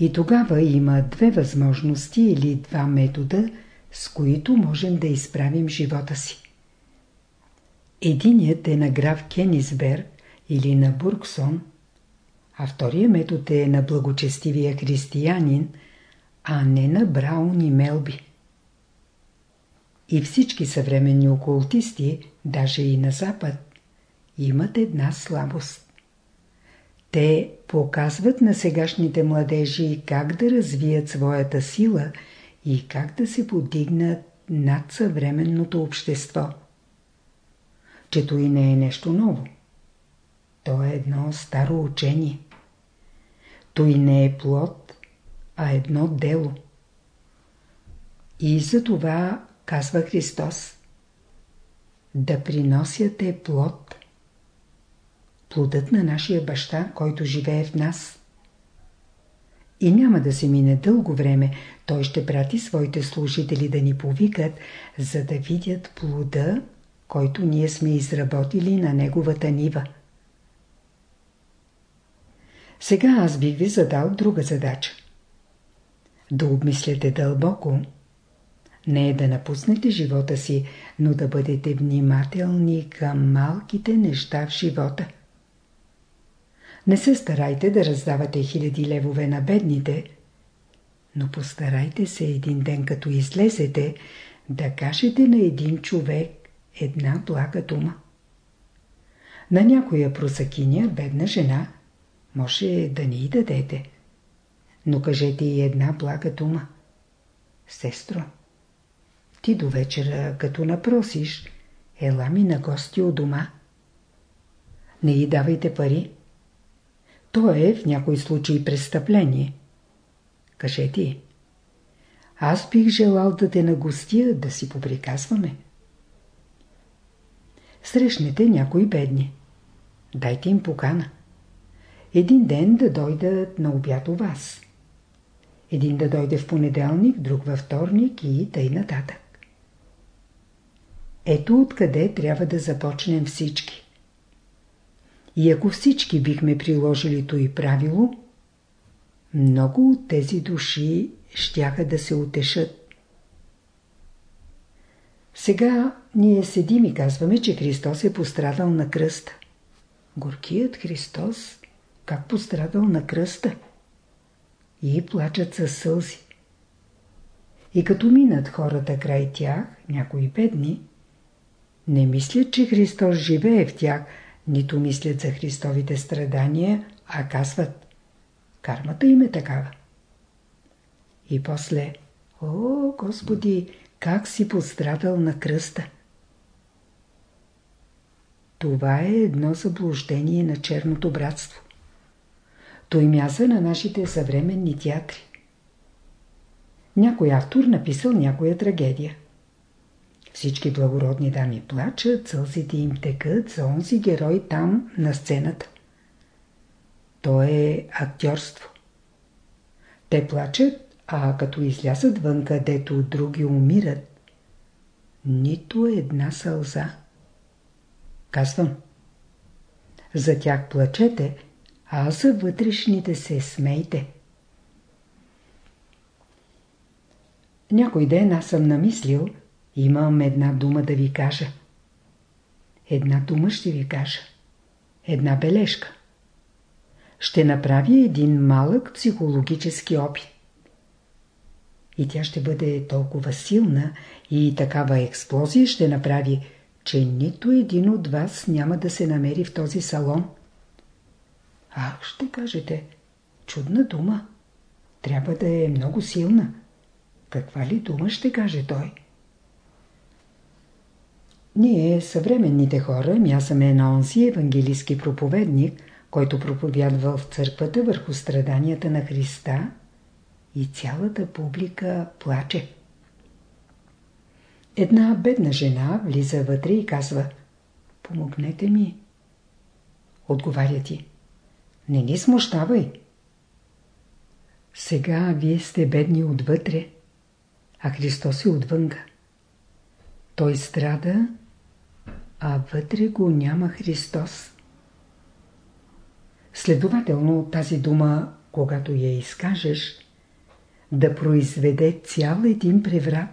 Speaker 1: И тогава има две възможности или два метода, с които можем да изправим живота си. Единият е на граф Кенисберг или на Бургсон, а втория метод е на благочестивия християнин, а не на Браун и Мелби. И всички съвременни окултисти, даже и на Запад, имат една слабост. Те показват на сегашните младежи как да развият своята сила и как да се подигнат над съвременното общество. Чето и не е нещо ново. То е едно старо учение. Той не е плод, а едно дело. И за това казва Христос да приносяте плод. Плодът на нашия баща, който живее в нас. И няма да се мине дълго време, той ще прати своите служители да ни повикат, за да видят плода, който ние сме изработили на неговата нива. Сега аз бих ви задал друга задача. Да обмисляте дълбоко, не е да напуснете живота си, но да бъдете внимателни към малките неща в живота. Не се старайте да раздавате хиляди левове на бедните, но постарайте се един ден като излезете да кажете на един човек една блага дума. На някоя просакиня, бедна жена, може да ни и дадете. Но кажете и една блага дума. Сестро, ти до вечера, като напросиш, ела ми на гости у дома. Не й давайте пари. То е в някой случай престъпление. Кажете Аз бих желал да те нагостия, да си поприказваме. Срещнете някои бедни. Дайте им покана. Един ден да дойдат на обяд у вас. Един да дойде в понеделник, друг във вторник и тъй нататък. Ето откъде трябва да започнем всички. И ако всички бихме приложили то и правило, много от тези души щяха да се утешат. Сега ние седим и казваме, че Христос е пострадал на кръста. Горкият Христос как пострадал на кръста? И плачат със сълзи. И като минат хората край тях, някои бедни, не мислят, че Христос живее в тях, нито мислят за Христовите страдания, а казват Кармата им е такава. И после О, Господи, как си пострадал на кръста? Това е едно заблуждение на черното братство. Той мязва на нашите съвременни театри. Някой автор написал някоя трагедия. Всички благородни дами плачат, сълзите им текат за онзи герой там на сцената. То е актьорство. Те плачат, а като излязат вън, където други умират, нито една сълза. Казвам, за тях плачете, а за вътрешните се смейте. Някой ден аз съм намислил, имам една дума да ви кажа. Една дума ще ви кажа. Една бележка. Ще направя един малък психологически опит. И тя ще бъде толкова силна и такава експлозия ще направи, че нито един от вас няма да се намери в този салон. Ах, ще кажете, чудна дума. Трябва да е много силна. Каква ли дума ще каже той? Ние, съвременните хора, мясаме на онзи евангелистски проповедник, който проповядва в църквата върху страданията на Христа и цялата публика плаче. Една бедна жена влиза вътре и казва «Помогнете ми». Отговаря ти не ни смущавай. Сега вие сте бедни отвътре, а Христос е отвънка. Той страда, а вътре го няма Христос. Следователно тази дума, когато я изкажеш, да произведе цял един преврат,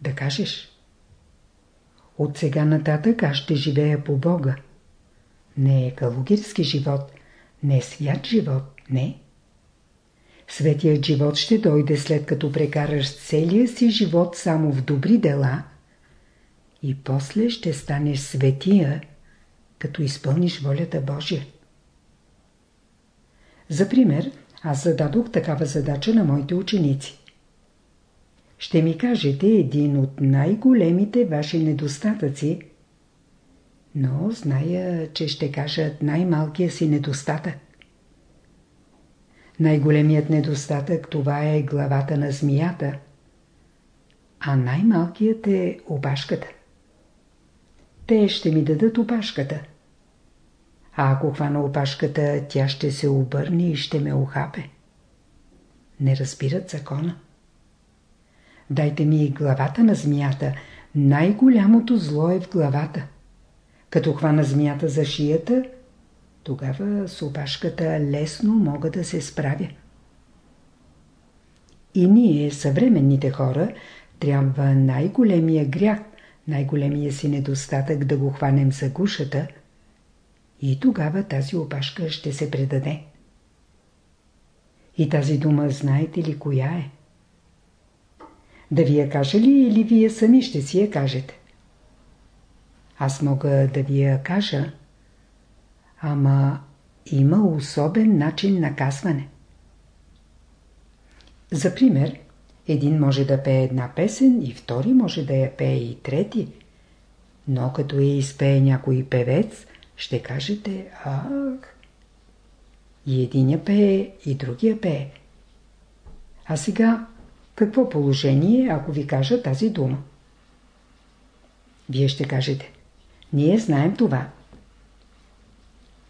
Speaker 1: да кажеш От сега нататък аз ще живея по Бога. Не е калугерски живот, не свят живот, не. Светият живот ще дойде след като прекараш целия си живот само в добри дела, и после ще станеш светия, като изпълниш волята Божия. За пример, аз зададох такава задача на моите ученици. Ще ми кажете един от най-големите ваши недостатъци, но зная, че ще кажат най-малкия си недостатък. Най-големият недостатък това е главата на змията, а най-малкият е опашката. Те ще ми дадат опашката. А ако хвана опашката, тя ще се обърне и ще ме охапе. Не разбират закона. Дайте ми главата на змията. Най-голямото зло е в главата. Като хвана змията за шията, тогава с опашката лесно мога да се справя. И ние, съвременните хора, трябва най-големия грях, най-големия си недостатък да го хванем за гушата и тогава тази опашка ще се предаде. И тази дума знаете ли коя е? Да ви я кажа ли или вие сами ще си я кажете? Аз мога да ви я кажа, ама има особен начин на казване. За пример, един може да пее една песен и втори може да я пее и трети, но като я изпее някой певец, ще кажете «Ах!» И единия пее, и другия пее. А сега, какво положение, ако ви кажа тази дума? Вие ще кажете ние знаем това.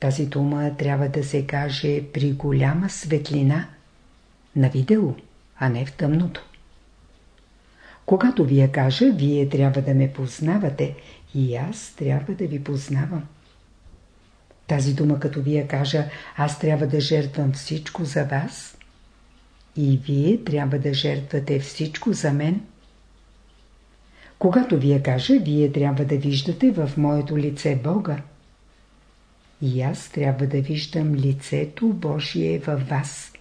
Speaker 1: Тази дума трябва да се каже при голяма светлина, на видео, а не в тъмното. Когато ви кажа, вие трябва да ме познавате и аз трябва да ви познавам. Тази дума, като ви я кажа, аз трябва да жертвам всичко за вас и вие трябва да жертвате всичко за мен – когато вие кажа, вие трябва да виждате в моето лице Бога. И аз трябва да виждам лицето Божие във вас.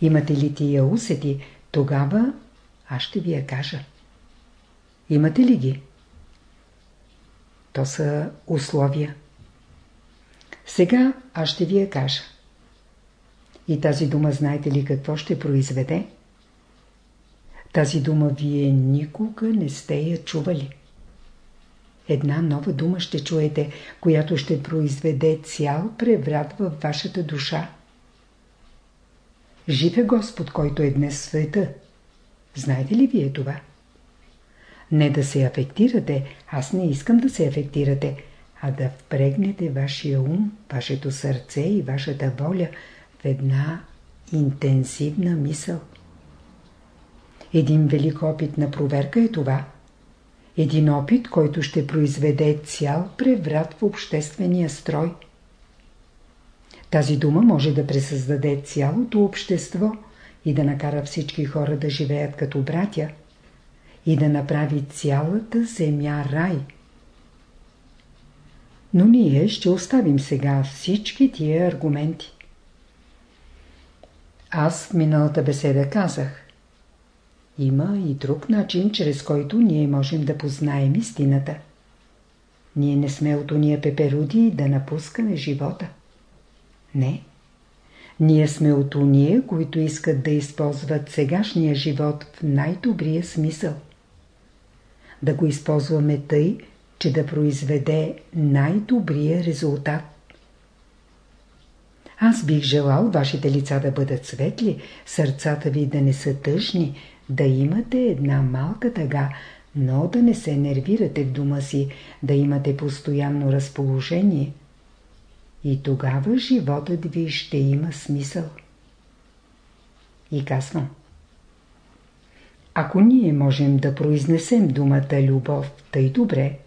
Speaker 1: Имате ли тия усети, тогава аз ще ви я кажа. Имате ли ги? То са условия. Сега аз ще ви я кажа. И тази дума знаете ли какво ще произведе? Тази дума вие никога не сте я чували. Една нова дума ще чуете, която ще произведе цял преврат във вашата душа. Жив е Господ, който е днес света. Знаете ли вие това? Не да се афектирате, аз не искам да се афектирате, а да впрегнете вашия ум, вашето сърце и вашата воля в една интенсивна мисъл. Един велик опит на проверка е това. Един опит, който ще произведе цял преврат в обществения строй. Тази дума може да пресъздаде цялото общество и да накара всички хора да живеят като братя и да направи цялата земя рай. Но ние ще оставим сега всички тия аргументи. Аз в миналата беседа казах – има и друг начин, чрез който ние можем да познаем истината. Ние не сме от уния пеперуди да напускаме живота. Не. Ние сме от уния, които искат да използват сегашния живот в най-добрия смисъл. Да го използваме тъй, че да произведе най-добрия резултат. Аз бих желал вашите лица да бъдат светли, сърцата ви да не са тъжни, да имате една малка тъга, но да не се нервирате в дома си, да имате постоянно разположение. И тогава животът ви ще има смисъл. И казвам. Ако ние можем да произнесем думата любов тъй добре,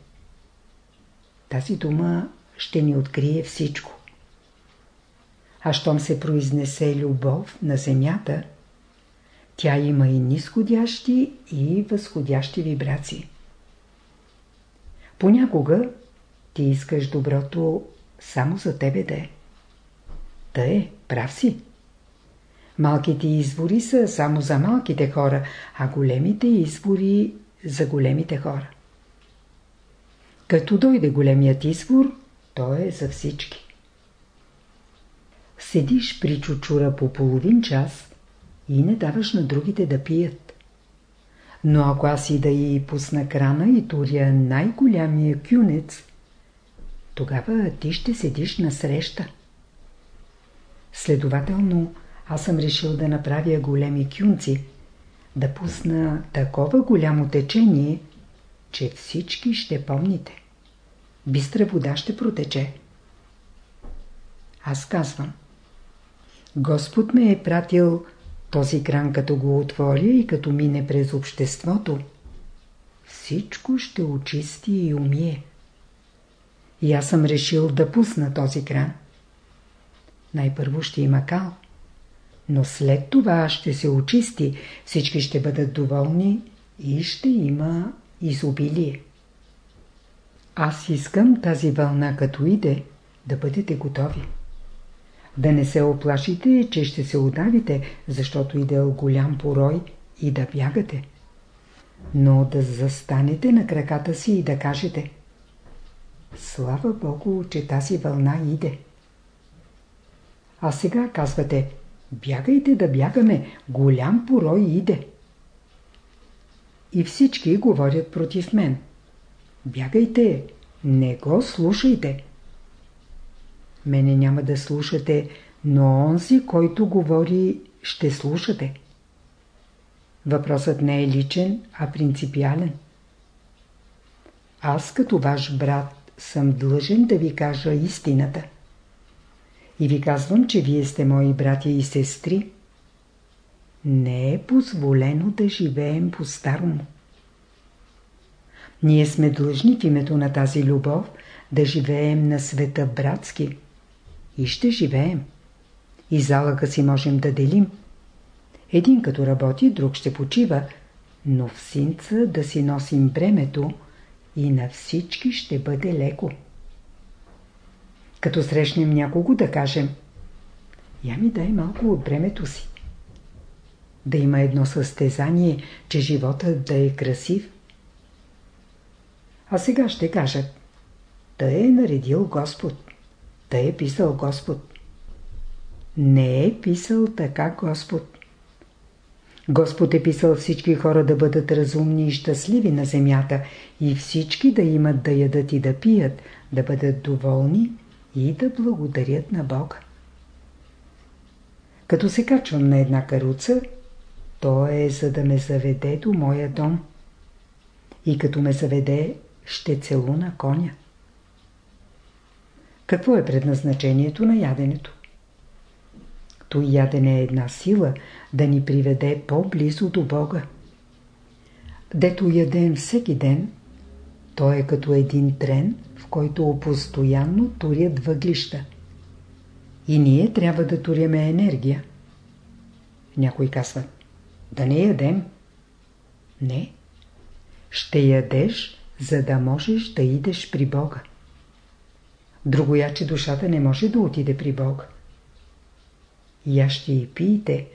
Speaker 1: тази дума ще ни открие всичко. А щом се произнесе любов на земята, тя има и нисходящи и възходящи вибрации. Понякога ти искаш доброто само за тебе да е. Е, прав си. Малките извори са само за малките хора, а големите извори за големите хора. Като дойде големият извор, той е за всички. Седиш при чучура по половин час и не даваш на другите да пият. Но ако аз и да и пусна крана и туря най-голямия кюнец, тогава ти ще седиш на среща. Следователно, аз съм решил да направя големи кюнци, да пусна такова голямо течение, че всички ще помните. Бистра вода ще протече. Аз казвам. Господ ме е пратил този кран като го отворя и като мине през обществото. Всичко ще очисти и умие. И аз съм решил да пусна този кран. Най-първо ще има кал. Но след това ще се очисти, всички ще бъдат доволни и ще има изобилие. Аз искам тази вълна като иде да бъдете готови. Да не се оплашите, че ще се удавите, защото иде голям порой и да бягате. Но да застанете на краката си и да кажете Слава Богу, че тази вълна иде. А сега казвате Бягайте да бягаме, голям порой иде. И всички говорят против мен. Бягайте, не го слушайте. Мене няма да слушате, но онзи, който говори, ще слушате. Въпросът не е личен, а принципиален. Аз като ваш брат съм длъжен да ви кажа истината. И ви казвам, че вие сте мои братя и сестри. Не е позволено да живеем по-старому. Ние сме длъжни в името на тази любов да живеем на света братски. И ще живеем. И залъка си можем да делим. Един като работи, друг ще почива, но в синца да си носим бремето и на всички ще бъде леко. Като срещнем някого да кажем Я ми дай малко от бремето си. Да има едно състезание, че животът да е красив. А сега ще кажат Та е наредил Господ. Та е писал Господ. Не е писал така Господ. Господ е писал всички хора да бъдат разумни и щастливи на земята и всички да имат да ядат и да пият, да бъдат доволни и да благодарят на Бога. Като се качвам на една каруца, то е за да ме заведе до моя дом. И като ме заведе, ще целуна коня. Какво е предназначението на яденето? То ядене е една сила да ни приведе по-близо до Бога. Дето ядем всеки ден, то е като един трен, в който постоянно турят въглища. И ние трябва да туряме енергия. Някой казва, да не ядем. Не. Ще ядеш, за да можеш да идеш при Бога. Другояче душата не може да отиде при Бога. Яще и пийте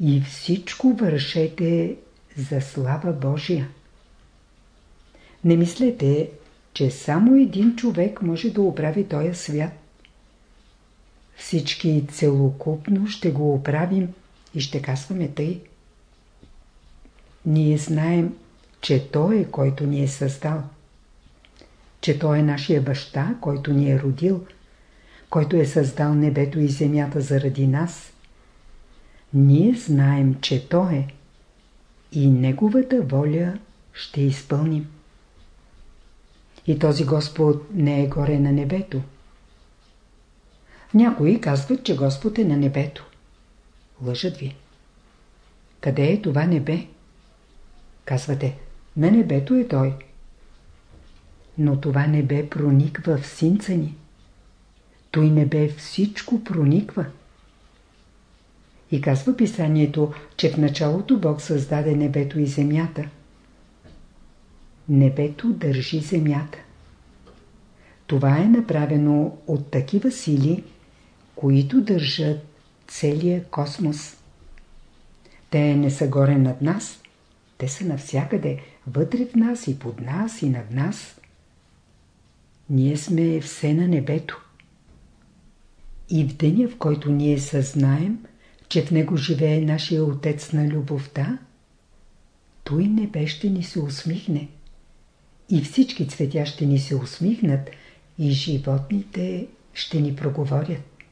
Speaker 1: и всичко вършете за слава Божия. Не мислете, че само един човек може да оправи този свят. Всички целокупно ще го оправим и ще казваме тъй. Ние знаем, че Той е, който ни е създал. Че Той е нашия баща, който ни е родил, който е създал небето и земята заради нас. Ние знаем, че Той е и Неговата воля ще изпълним. И този Господ не е горе на небето. Някои казват, че Господ е на небето. Лъжат ви. Къде е това небе? Казвате, на небето е Той. Но това небе прониква в синца ни. Той небе всичко прониква. И казва писанието, че в началото Бог създаде небето и земята. Небето държи земята. Това е направено от такива сили, които държат целия космос. Те не са горе над нас, те са навсякъде, вътре в нас и под нас и над нас. Ние сме все на небето. И в деня, в който ние съзнаем, че в него живее нашия Отец на любовта, той небе ще ни се усмихне. И всички цветя ще ни се усмихнат, и животните ще ни проговорят.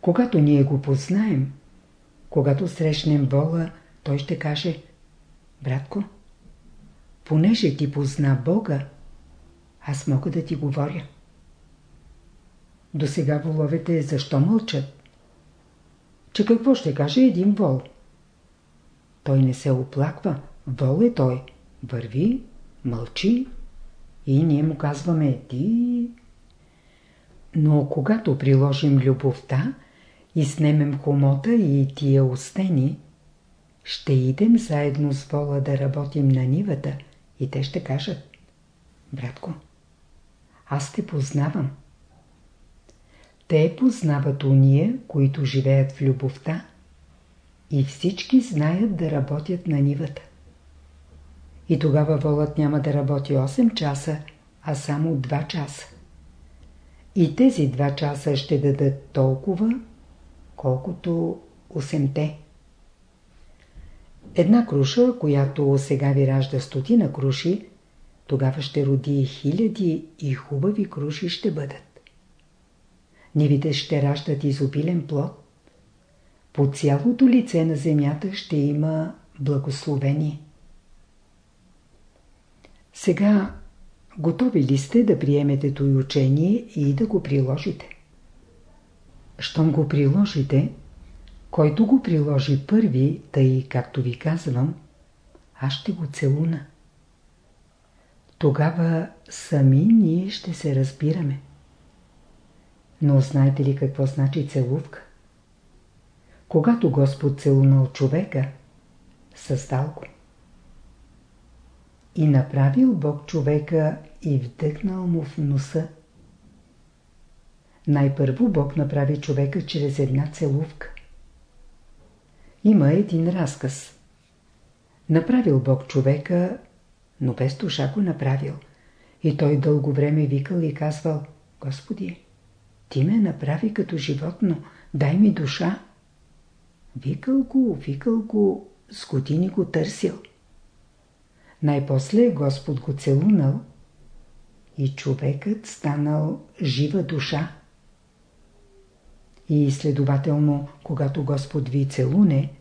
Speaker 1: Когато ние го познаем, когато срещнем Бога, той ще каже Братко, понеже ти позна Бога, аз мога да ти говоря. До сега воловете защо мълчат? Че какво ще каже един вол? Той не се оплаква. Вол е той. Върви, мълчи и ние му казваме ти. Но когато приложим любовта и снемем хомота и тия устени, ще идем заедно с вола да работим на нивата и те ще кажат Братко, аз те познавам. Те познават уния, които живеят в любовта и всички знаят да работят на нивата. И тогава волът няма да работи 8 часа, а само 2 часа. И тези 2 часа ще дадат толкова, колкото 8-те. Една круша, която сега ви ражда стотина круши, тогава ще роди хиляди и хубави круши ще бъдат. Нивите ще раждат изобилен плод. По цялото лице на земята ще има благословение. Сега готови ли сте да приемете той учение и да го приложите? Щом го приложите, който го приложи първи, тъй както ви казвам, аз ще го целуна. Тогава сами ние ще се разбираме. Но знаете ли какво значи целувка? Когато Господ целунал човека, създал го. И направил Бог човека и вдъхнал му в носа. Най-първо Бог направи човека чрез една целувка. Има един разказ. Направил Бог човека, но без душа го направил. И той дълго време викал и казвал, Господи, ти ме направи като животно, дай ми душа. Викал го, викал го, с години го търсил. Най-после Господ го целунал и човекът станал жива душа. И следователно, когато Господ ви целуне,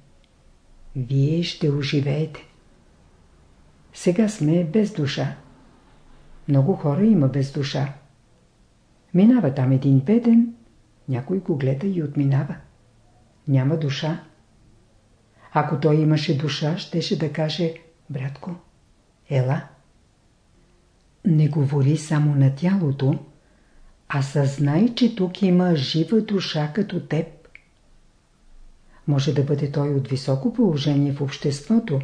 Speaker 1: вие ще оживеете. Сега сме без душа. Много хора има без душа. Минава там един беден, някой го гледа и отминава. Няма душа. Ако той имаше душа, щеше да каже, братко, ела. Не говори само на тялото, а съзнай, че тук има жива душа като теб. Може да бъде той от високо положение в обществото.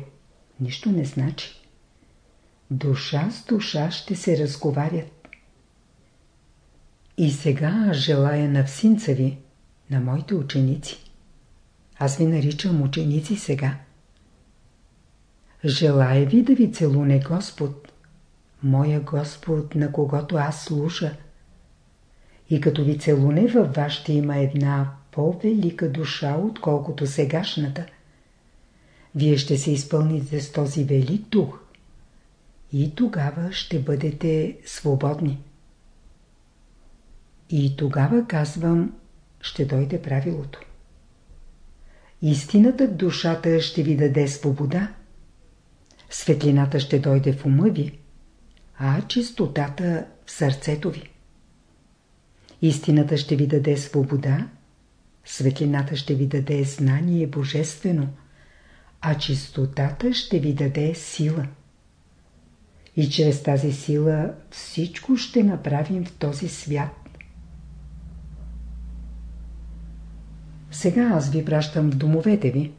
Speaker 1: Нищо не значи. Душа с душа ще се разговарят. И сега желая на всинца ви, на моите ученици. Аз ви наричам ученици сега. Желая ви да ви целуне Господ, моя Господ, на когото аз служа. И като ви целуне във вас ще има една по-велика душа, отколкото сегашната. Вие ще се изпълните с този велик дух и тогава ще бъдете свободни. И тогава казвам, ще дойде правилото. Истината душата ще ви даде свобода. Светлината ще дойде в ума ви, а чистотата в сърцето ви. Истината ще ви даде свобода, светлината ще ви даде знание божествено, а чистотата ще ви даде сила. И чрез тази сила всичко ще направим в този свят. Сега аз ви пращам в домовете ви.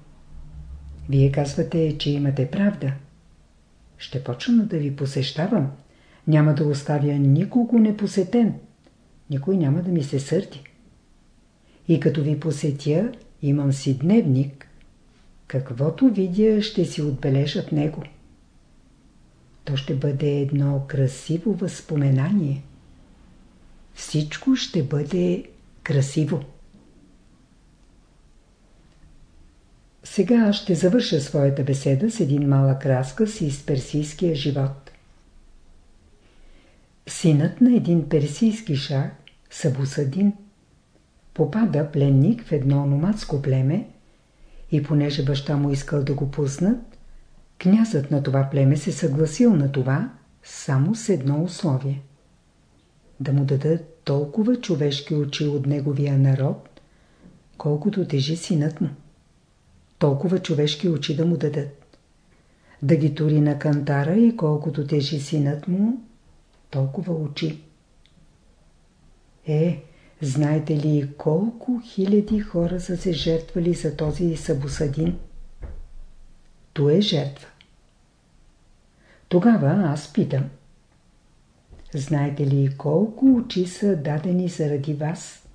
Speaker 1: Вие казвате, че имате правда. Ще почна да ви посещавам. Няма да оставя никого непосетен. Никой няма да ми се сърди. И като ви посетя, имам си дневник. Каквото видя, ще си отбележа в него. то ще бъде едно красиво възпоменание. Всичко ще бъде красиво. Сега ще завърша своята беседа с един малък разказ из персийския живот. Синът на един персийски шах, Сабусадин, попада пленник в едно номадско племе и понеже баща му искал да го пуснат, князът на това племе се съгласил на това само с едно условие. Да му дадат толкова човешки очи от неговия народ, колкото тежи синът му. Толкова човешки очи да му дадат. Да ги тури на кантара и колкото тежи синът му, толкова очи. Е, знаете ли колко хиляди хора са се жертвали за този Сабусадин? То е жертва. Тогава аз питам. Знаете ли колко очи са дадени заради вас?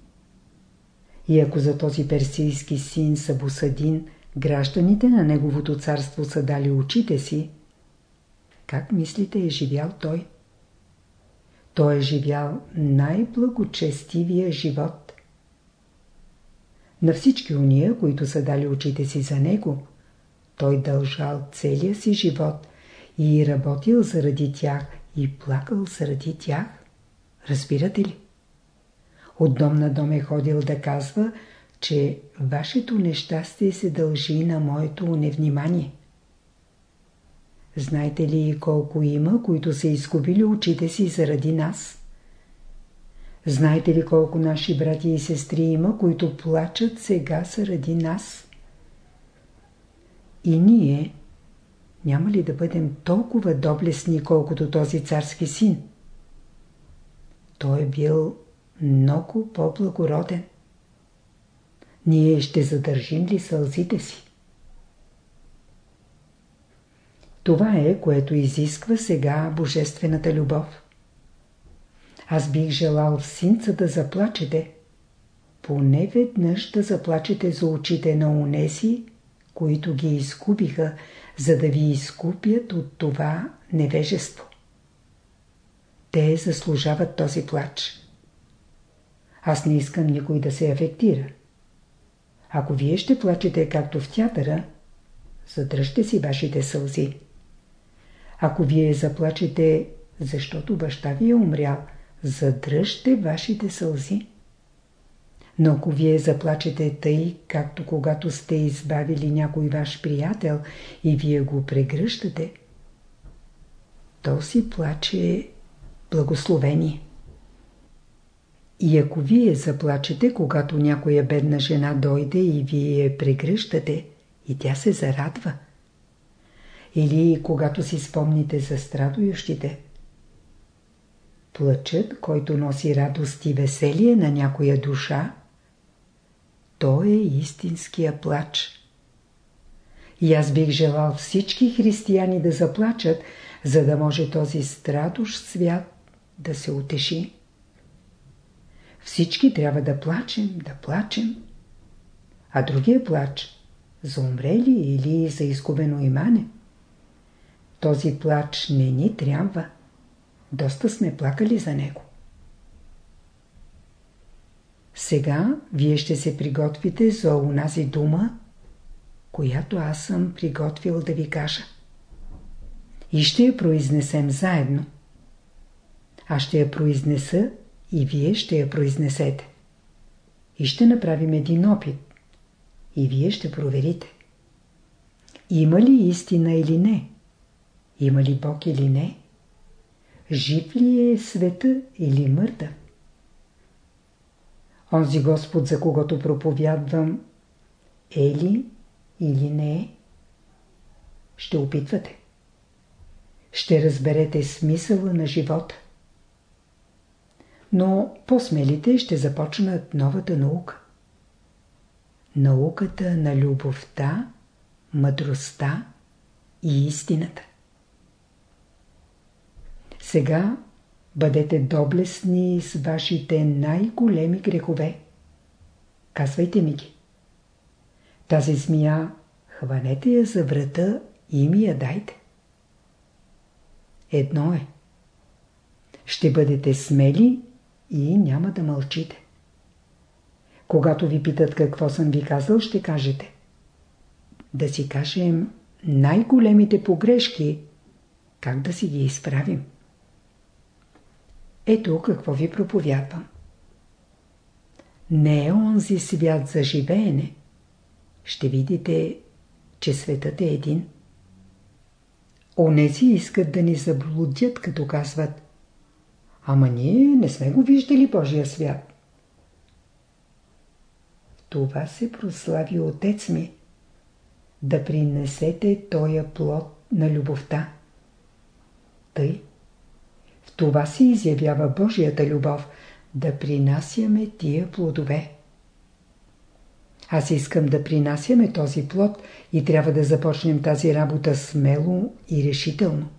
Speaker 1: И ако за този персийски син Сабусадин гражданите на неговото царство са дали очите си, как мислите е живял той? Той е живял най-благочестивия живот. На всички уния, които са дали очите си за него, той дължал целия си живот и работил заради тях и плакал заради тях. Разбирате ли? От дом на дом е ходил да казва, че вашето нещастие се дължи на моето невнимание. Знаете ли колко има, които са изгубили очите си заради нас? Знаете ли колко наши брати и сестри има, които плачат сега заради нас? И ние няма ли да бъдем толкова доблестни, колкото този царски син? Той е бил много по-благороден. Ние ще задържим ли сълзите си? Това е, което изисква сега божествената любов. Аз бих желал в синца да заплачете, поне веднъж да заплачете за очите на унеси, които ги изкупиха, за да ви изкупят от това невежество. Те заслужават този плач. Аз не искам никой да се афектира. Ако вие ще плачете както в театъра, задръжте си вашите сълзи. Ако вие заплачете, защото баща ви е умрял, задръжте вашите сълзи. Но ако вие заплачете тъй, както когато сте избавили някой ваш приятел и вие го прегръщате, то си плаче благословение. И ако вие заплачете, когато някоя бедна жена дойде и вие прегръщате, и тя се зарадва – или когато си спомните за страдующите. Плачът, който носи радост и веселие на някоя душа, то е истинския плач. И аз бих желал всички християни да заплачат, за да може този страдущ свят да се утеши. Всички трябва да плачем, да плачем. А другия плач за умрели или за изгубено имане – този плач не ни трябва. Доста сме плакали за него. Сега вие ще се приготвите за унази дума, която аз съм приготвил да ви кажа. И ще я произнесем заедно. Аз ще я произнеса и вие ще я произнесете. И ще направим един опит. И вие ще проверите. Има ли истина или не? Има ли Бог или не? Жив ли е света или мъртъв? Онзи Господ, за когото проповядвам, е ли или не е? Ще опитвате. Ще разберете смисъла на живота. Но по-смелите ще започнат новата наука. Науката на любовта, мъдростта и истината. Сега бъдете доблестни с вашите най-големи грехове. Казвайте ми ги. Тази змия, хванете я за врата и ми я дайте. едно е. Ще бъдете смели и няма да мълчите. Когато ви питат какво съм ви казал, ще кажете. Да си кажем най-големите погрешки, как да си ги изправим. Ето какво ви проповядвам. Не е онзи свят за живеене. Ще видите, че светът е един. Онези искат да ни заблудят, като казват Ама ние не сме го виждали Божия свят. Това се прослави Отец ми. Да принесете тоя плод на любовта. Тъй. В това се изявява Божията любов, да принасяме тия плодове. Аз искам да принасяме този плод и трябва да започнем тази работа смело и решително.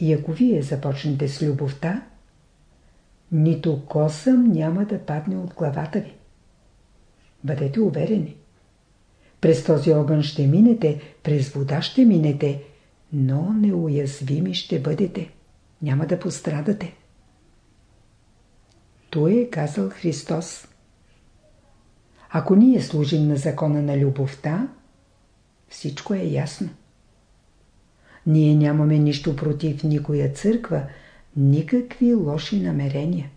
Speaker 1: И ако вие започнете с любовта, нито косъм няма да падне от главата ви. Бъдете уверени. През този огън ще минете, през вода ще минете, но неуязвими ще бъдете. Няма да пострадате. Той е казал Христос. Ако ние служим на закона на любовта, всичко е ясно. Ние нямаме нищо против никоя църква, никакви лоши намерения.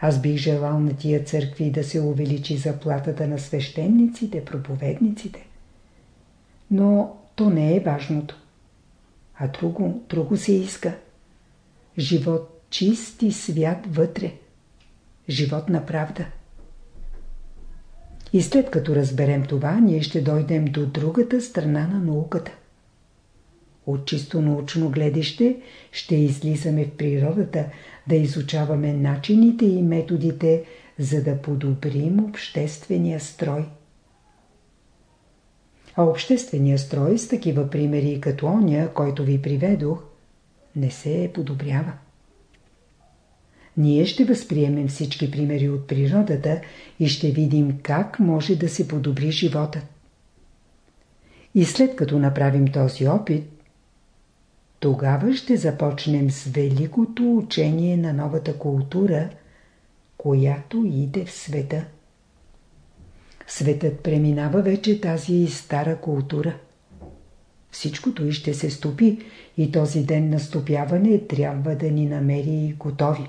Speaker 1: Аз бих желал на тия църкви да се увеличи заплатата на свещениците, проповедниците. Но то не е важното. А друго, друго се иска. Живот чист и свят вътре. Живот на правда. И след като разберем това, ние ще дойдем до другата страна на науката. От чисто научно гледище ще излизаме в природата, да изучаваме начините и методите, за да подобрим обществения строй. А обществения строй с такива примери като оня, който ви приведох, не се подобрява. Ние ще възприемем всички примери от природата и ще видим как може да се подобри животът. И след като направим този опит, тогава ще започнем с великото учение на новата култура, която иде в света. Светът преминава вече тази стара култура. Всичкото и ще се стопи и този ден на стопяване трябва да ни намери готови.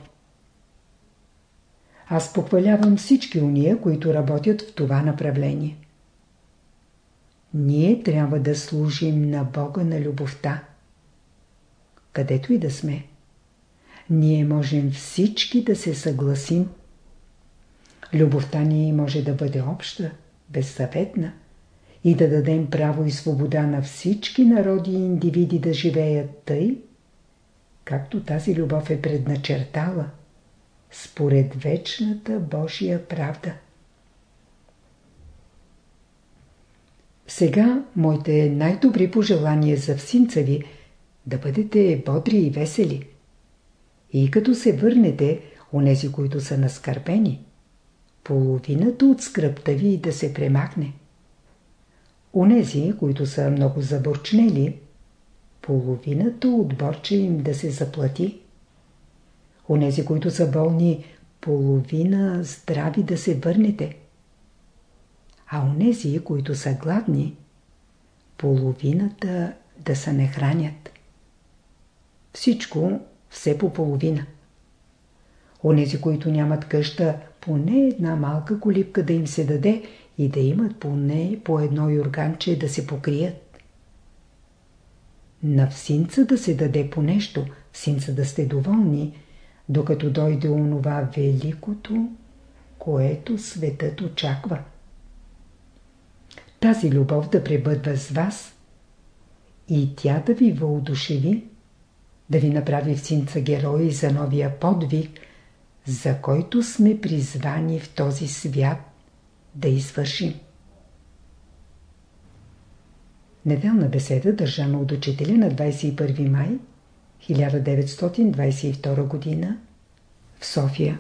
Speaker 1: Аз похвалявам всички уния, които работят в това направление. Ние трябва да служим на Бога на любовта където и да сме. Ние можем всички да се съгласим. Любовта ни може да бъде обща, безсъветна и да дадем право и свобода на всички народи и индивиди да живеят тъй, както тази любов е предначертала, според вечната Божия правда. Сега моите най-добри пожелания за всинца ви – да бъдете бодри и весели. И като се върнете, онези, които са наскърпени, половината от скръпта ви да се премахне. Онези, които са много заборчнели, половината от борча им да се заплати. Онези, които са болни, половина здрави да се върнете. А онези, които са гладни, половината да се не хранят. Всичко все по половина. Онези, които нямат къща, поне една малка колипка да им се даде и да имат поне по едно юрганче да се покрият. На всинца да се даде по нещо, всинца да сте доволни, докато дойде онова великото, което светът очаква. Тази любов да пребъдва с вас и тя да ви въодушеви да ви направи в синца герои за новия подвиг, за който сме призвани в този свят да извършим. Неделна беседа, държана от учителя на 21 май 1922 г. в София.